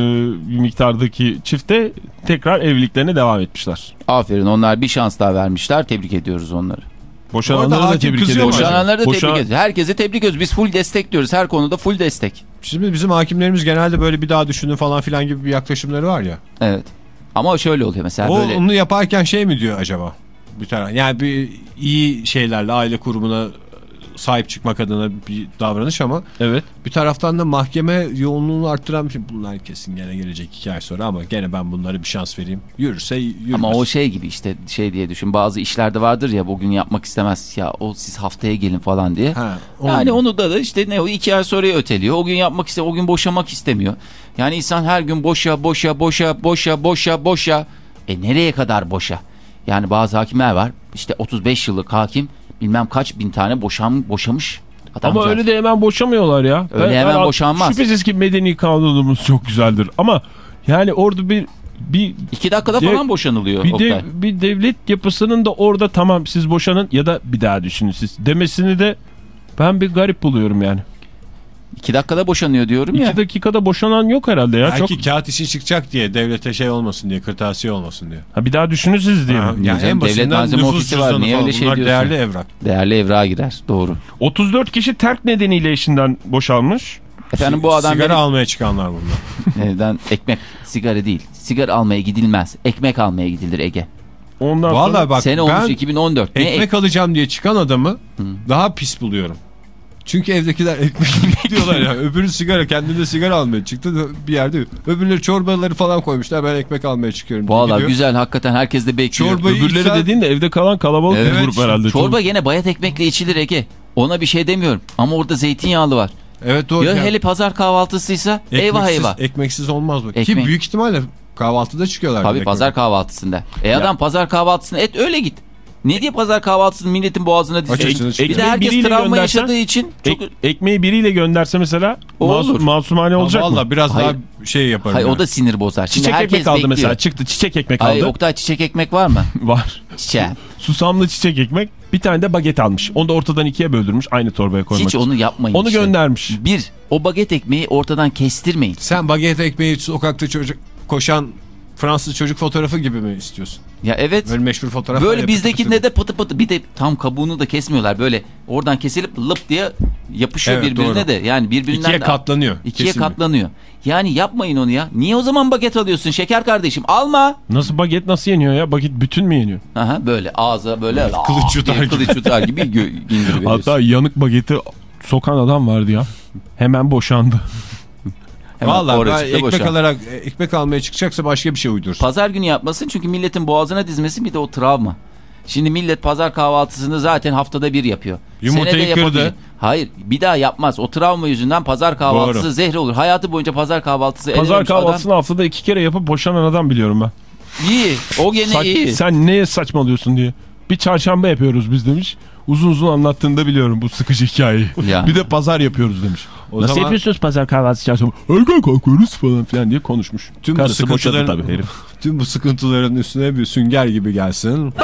bir miktardaki çifte tekrar evliliklerine devam etmişler. Aferin onlar bir şans daha vermişler. Tebrik ediyoruz onları. Boşananları da tebrik ediyoruz. Boşananları da Boşan- tebrik ediyoruz. Herkese tebrik ediyoruz. Biz full destek diyoruz. Her konuda full destek. Şimdi bizim hakimlerimiz genelde böyle bir daha düşünün falan filan gibi bir yaklaşımları var ya. Evet. Ama şöyle oluyor mesela O böyle. onu yaparken şey mi diyor acaba? Bir taraf. Yani bir iyi şeylerle aile kurumuna sahip çıkmak adına bir davranış ama Evet. bir taraftan da mahkeme yoğunluğunu arttıran bir şey. Bunlar kesin gene gelecek iki ay sonra ama gene ben bunlara bir şans vereyim. Yürürse yürür. Ama o şey gibi işte şey diye düşün. Bazı işlerde vardır ya bugün yapmak istemez. Ya o siz haftaya gelin falan diye. Ha, Yani onu da da işte ne o iki ay sonraya öteliyor. O gün yapmak istemiyor. O gün boşamak istemiyor. Yani insan her gün boşa boşa boşa boşa boşa boşa. E nereye kadar boşa? Yani bazı hakimler var. İşte 35 yıllık hakim bilmem kaç bin tane boşam, boşamış. Ama öyle de hemen boşamıyorlar ya. Öyle hemen boşanmaz. Şüphesiz ki medeni kanunumuz çok güzeldir. Ama yani orada bir bir İki dakikada De- falan boşanılıyor bir, Oktay. de, bir devlet yapısının da orada tamam siz boşanın ya da bir daha düşünün siz demesini de ben bir garip buluyorum yani. İki dakikada boşanıyor diyorum ya. İki dakikada boşanan yok herhalde ya. Belki Çok, kağıt işi çıkacak diye devlete şey olmasın diye kırtasiye olmasın diye. ha, bir daha düşünün siz diye. Ha, yani en devlet malzeme ofisi var, niye öyle şey Bunlar diyorsun? değerli evrak. Değerli evrağa girer. Doğru. 34 kişi terk nedeniyle eşinden boşalmış. Efendim bu adam Sigara benim- almaya çıkanlar bunlar. evden ekmek, sigara değil. Sigara almaya gidilmez. Ekmek almaya gidilir Ege. Ondan sonra Vallahi bak Sene olmuş ben 2014. Ne ek- ekmek alacağım diye çıkan adamı daha pis buluyorum. Çünkü evdekiler ekmek diyorlar ya. Öbürü sigara kendine sigara almaya çıktı bir yerde. Öbürleri çorbaları falan koymuşlar. Ben ekmek almaya çıkıyorum. Valla güzel hakikaten herkes de bekliyor. Çorbayı öbürleri içsen- dediğin de evde kalan kalabalık Evet, bir grup herhalde. Çorba gene bayat ekmekle içilir Ege. Ona bir şey demiyorum. Ama orada zeytinyağlı var. Evet doğru. Ya Yani hele pazar kahvaltısıysa eyvah ekmeksiz, eyvah. ekmeksiz olmaz bu. Ki Ekmek. büyük ihtimalle kahvaltıda çıkıyorlar. Tabii ekmek. pazar kahvaltısında. E adam pazar kahvaltısında et öyle git. Ne diye pazar kahvaltısını milletin boğazına dizeceksin? üstüne Bir de herkes biriyle travma göndersen- yaşadığı için çok... Ek- ekmeği biriyle gönderse mesela O masum, olur. masumane Ha, olacak mı? Vallahi biraz Hayır. daha şey yaparım. Hayır yani. o da sinir bozar. Şimdi Çiçek herkes ekmek aldı bekliyor. mesela çıktı çiçek ekmek Ay aldı. Oktay çiçek ekmek var mı? Var. Çiçeğim. Susamlı çiçek ekmek bir tane de baget almış. Onu da ortadan ikiye böldürmüş aynı torbaya koymak Hiç için. onu yapmayın Onu işte. göndermiş. Bir, o baget ekmeği ortadan kestirmeyin. Sen baget ekmeği sokakta çocuk koşan Fransız çocuk fotoğrafı gibi mi istiyorsun? Ya evet. Böyle meşhur fotoğraf. Böyle ya, bizdeki pıtı ne de pıtı pıtı bir de tam kabuğunu da kesmiyorlar böyle oradan kesilip lıp diye yapışıyor Evet, birbirine doğru. de yani birbirinden İkiye de- katlanıyor. ikiye Kesinlikle. katlanıyor. Yani yapmayın onu ya. Niye o zaman baget alıyorsun şeker kardeşim? Alma. Nasıl baget nasıl yeniyor ya? Baget bütün mü yeniyor? Aha böyle ağza böyle Kılıç yutar gibi. Kılıç yutar gibi indiriveriyorsun. Hatta yanık bageti sokan adam vardı ya. Hemen boşandı. Hemen Vallahi ekmek alarak e, ekmek almaya çıkacaksa başka bir şey uydursun. Pazar günü yapmasın çünkü milletin boğazına dizmesi bir de o travma. Şimdi millet pazar kahvaltısını zaten haftada bir yapıyor. Yumurtayı kırdı. Hayır bir daha yapmaz. O travma yüzünden pazar kahvaltısı Doğru. zehri olur. Hayatı boyunca pazar kahvaltısı Pazar elememiş adam- kahvaltısını haftada iki kere yapıp boşanan adam biliyorum ben. İyi. O gene Saç- iyi. sen neye saçmalıyorsun diye. Bir çarşamba yapıyoruz biz demiş. Uzun uzun anlattığını da biliyorum bu sıkıcı hikayeyi. Ya. Bir de pazar yapıyoruz demiş. O Nasıl zaman- yapıyorsunuz pazar kahvaltısı çarşamba? Erken kalkıyoruz falan filan diye konuşmuş. Tüm bu Karısı boşadı sıkıntıların- tabii herif. Tüm bu sıkıntıların üstüne bir sünger gibi gelsin.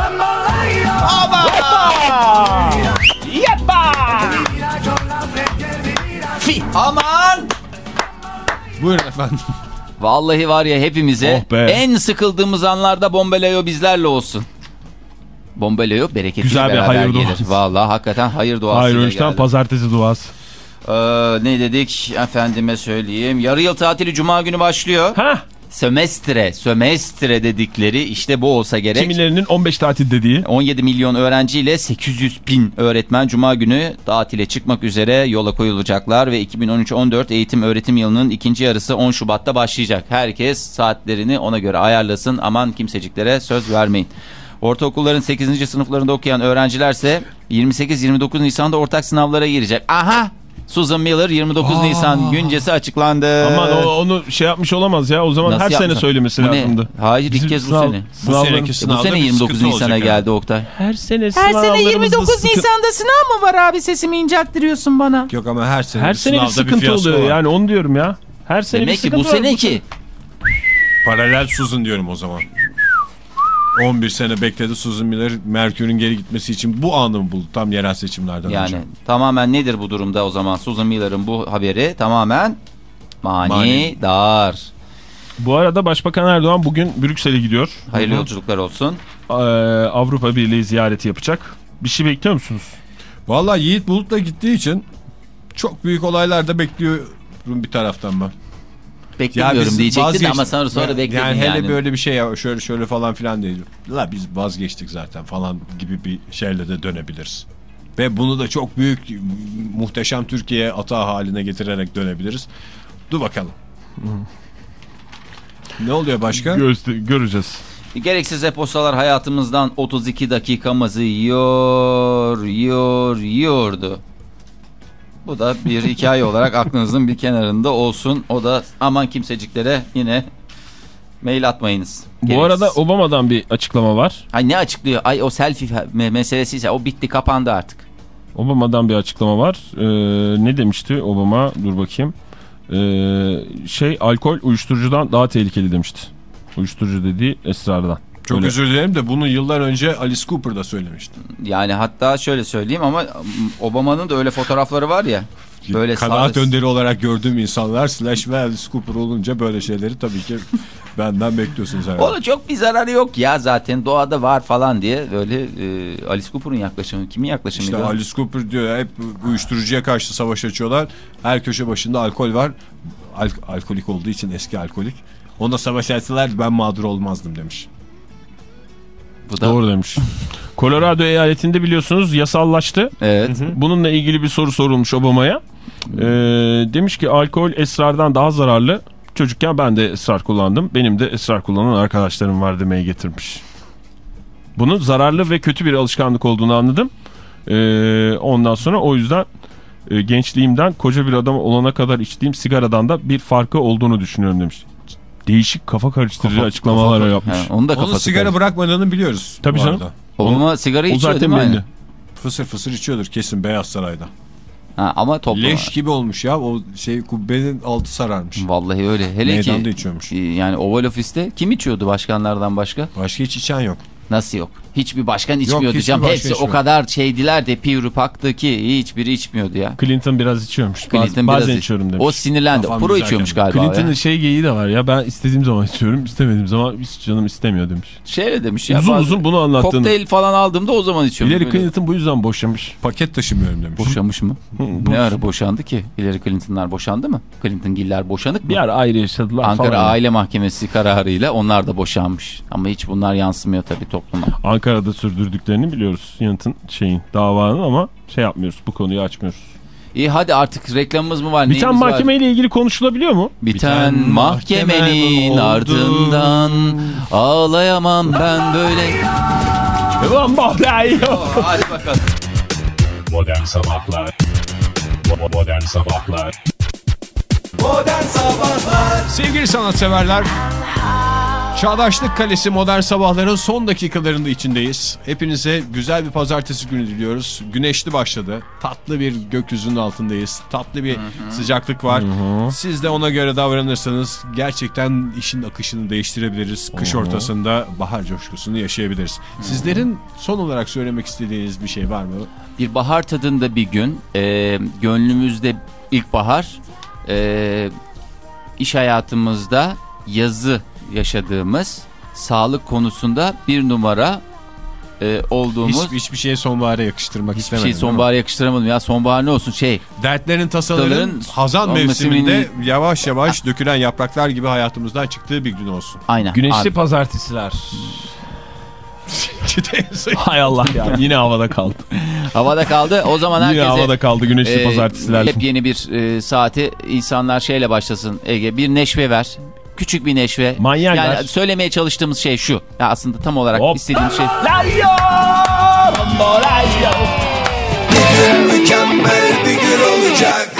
Fi, aman. Buyurun efendim. Vallahi var ya hepimize Oh be. en sıkıldığımız anlarda Bombeleo bizlerle olsun. Bombeleo bereketiyle Güzel bir beraber hayır gelir. duası. Vallahi hakikaten hayır duasıyla Ayrılıştan geldi. pazartesi duası. Ee, ne dedik efendime söyleyeyim. Yarı yıl tatili cuma günü başlıyor. Hah. Sömestre, sömestre dedikleri işte bu olsa gerek. Kimilerinin 15 tatil dediği. 17 milyon öğrenciyle 800 bin öğretmen Cuma günü tatile çıkmak üzere yola koyulacaklar ve 2013-14 eğitim öğretim yılının ikinci yarısı 10 Şubat'ta başlayacak. Herkes saatlerini ona göre ayarlasın aman kimseciklere söz vermeyin. Ortaokulların 8. sınıflarında okuyan öğrencilerse 28-29 Nisan'da ortak sınavlara girecek. Aha! Susan Miller 29 Nisan güncesi açıklandı. Aman o, onu şey yapmış olamaz ya. O zaman Nasıl her sene yapmış? söylemesi Bu ne? lazımdı. Hayır Bizim ilk kez bu sınav- sene. sınavların- seneki E, bu sene bir 29 sıkıntı Nisan'a geldi Oktay. Her sene Her sene sınavlarımızda 29 sıkı- Nisan'da sınav mı var abi sesimi incelttiriyorsun bana? Yok ama her sene, Her sene bir sıkıntı fiyasko oluyor var. yani onu diyorum ya. Her sene bir Demek ki sıkıntı bu var sene ki Paralel Susan diyorum o zaman. 11 sene bekledi Susan Miller Merkür'ün geri gitmesi için bu anı mı buldu tam yerel seçimlerden yani önce. tamamen nedir bu durumda o zaman Susan Miller'ın bu haberi tamamen manidar. Mani. Bu arada Başbakan Erdoğan bugün Brüksel'e gidiyor. Hayırlı yolculuklar olsun. Ee, Avrupa Birliği ziyareti yapacak. Bir şey bekliyor musunuz? Vallahi Yiğit Bulut'la gittiği için çok büyük olaylar da bekliyorum bir taraftan ben. Beklemiyorum biz diyecektin ama sonra sonra Yani- bekledin yani. yani. hele böyle bir şey ya şöyle şöyle falan filan değil. La biz vazgeçtik zaten falan gibi bir şeyle de dönebiliriz. Ve bunu da çok büyük muhteşem Türkiye atağı haline getirerek dönebiliriz. Dur bakalım. ne oluyor başka? Göz- göreceğiz. Gereksiz e-postalar hayatımızdan 32 dakikamızı yiyor, yiyor, yiyordu. Bu da bir hikaye olarak aklınızın bir kenarında olsun. O da aman kimseciklere yine mail atmayınız. Bu Gereksiz. arada Obama'dan bir açıklama var. Ay ne açıklıyor? Ay o selfie me- meselesi ise o bitti kapandı artık. Obama'dan bir açıklama var. Ee, ne demişti Obama? Dur bakayım. Ee, şey alkol uyuşturucudan daha tehlikeli demişti. Uyuşturucu dediği esrardan. Çok Öyle. özür dilerim de bunu yıllar önce Alice Cooper da söylemişti. Yani hatta şöyle söyleyeyim ama Obama'nın da öyle fotoğrafları var ya. Böyle Kanaat sağ- önderi olarak gördüğüm insanlar Slash ve Alice Cooper olunca böyle şeyleri tabii ki benden bekliyorsunuz herhalde. Onun çok bir zararı yok ya zaten doğada var falan diye böyle e, Alice Cooper'ın yaklaşımı kimin yaklaşımıydı? İşte? Alice Cooper diyor hep uyuşturucuya karşı savaş açıyorlar. Her köşe başında alkol var. Al- alkolik olduğu için eski alkolik. Ona savaş açsalar ben mağdur olmazdım demiş. Bu da Doğru demiş. Colorado eyaletinde biliyorsunuz yasallaştı. evet. Bununla ilgili bir soru sorulmuş Obama'ya. Ee, demiş ki alkol esrardan daha zararlı. Çocukken ben de esrar kullandım. Benim de esrar kullanan arkadaşlarım var demeye getirmiş. Bunun zararlı ve kötü bir alışkanlık olduğunu anladım. Ee, ondan sonra o yüzden e, gençliğimden koca bir adam olana kadar içtiğim sigaradan da bir farkı olduğunu düşünüyorum demiş. Değişik kafa karıştırıcı Kafa- açıklamalar kafa- yapmış. Ha, onun da Onun kafası sigara karışık. bırakmadığını biliyoruz. Tabii canım. Obama sigara O içiyor değil zaten belli. Fısır fısır içiyordur kesin Beyaz Saray'da. Ha, ama toplum. Leş gibi olmuş ya o şey kubbenin altı sararmış. Vallahi öyle. Hele Meydanda ki içiyormuş. e, yani Oval Office'te kim içiyordu başkanlardan başka? Başka hiç içen yok. Nasıl yok? Hiçbir başkan içmiyordu hiçbir canım. Hepsi o içmiyor. kadar şeydiler de Pure Park'tı ki hiçbiri içmiyordu ya. Clinton biraz içiyormuş. Baz- Clinton bazen biraz içiyorum demiş. O sinirlendi. Kafam Pro içiyormuş galiba. Clinton'ın şey geyiği de var ya ben istediğim zaman içiyorum istemediğim zaman hiç canım istemiyor demiş. Şöyle demiş ya. uzun bazen- uzun bunu anlattığını. Kokteyl falan aldığımda o zaman içiyorum. Hillary Böyle. Clinton bu yüzden boşamış. Paket taşımıyorum demiş. Boşamış mı? ne ara boşandı ki? Hillary Clinton'lar boşandı mı? Clinton giller boşanık mı? Bir ara ayrı yaşadılar Ankara falan. Aile Mahkemesi kararıyla onlar da boşanmış. Ama hiç bunlar yansımıyor tabii topluma. Ankara'da sürdürdüklerini biliyoruz. Yanıtın şeyin davanın ama şey yapmıyoruz bu konuyu açmıyoruz. İyi hadi artık reklamımız mı var? Biten neyimiz var? mahkemeyle ilgili konuşulabiliyor mu? Biten mahkemenin ardından ağlayamam ben böyle. Ulan vallahi Hadi bakalım. Modern Sabahlar Modern Sabahlar Modern Sabahlar Sevgili sanatseverler, Çağdaşlık Kalesi Modern Sabahların son dakikalarında içindeyiz. Hepinize güzel bir pazartesi günü diliyoruz. Güneşli başladı. Tatlı bir gökyüzünün altındayız. Tatlı bir sıcaklık var. Siz de ona göre davranırsanız gerçekten işin akışını değiştirebiliriz. Kış ortasında bahar coşkusunu yaşayabiliriz. Sizlerin son olarak söylemek istediğiniz bir şey var mı? Bir bahar tadında bir gün. e, gönlümüzde ilkbahar. E, iş hayatımızda yazı yaşadığımız sağlık konusunda bir numara e, olduğumuz Hiç, hiçbir şeye sonbahara yakıştırmak hiçbir istemedim. şey değil mi? sonbahara yakıştıramadım ya sonbahar ne olsun şey Dertlerin tasaların hazan mevsiminde mevsimini- yavaş yavaş dökülen yapraklar gibi hayatımızdan çıktığı bir gün olsun. aynen. Güneşli Abi, pazartesiler. Hay Allah ya yine havada kaldı. havada kaldı o zaman Yine herkese havada kaldı güneşli e, pazartesiler. hep yeni bir e, saati insanlar şeyle başlasın Ege bir neşve ver küçük bir neşve. Manyak. Yani söylemeye çalıştığımız şey şu. Ya aslında tam olarak Hop. istediğim şey. Mükemmel bir gün olacak.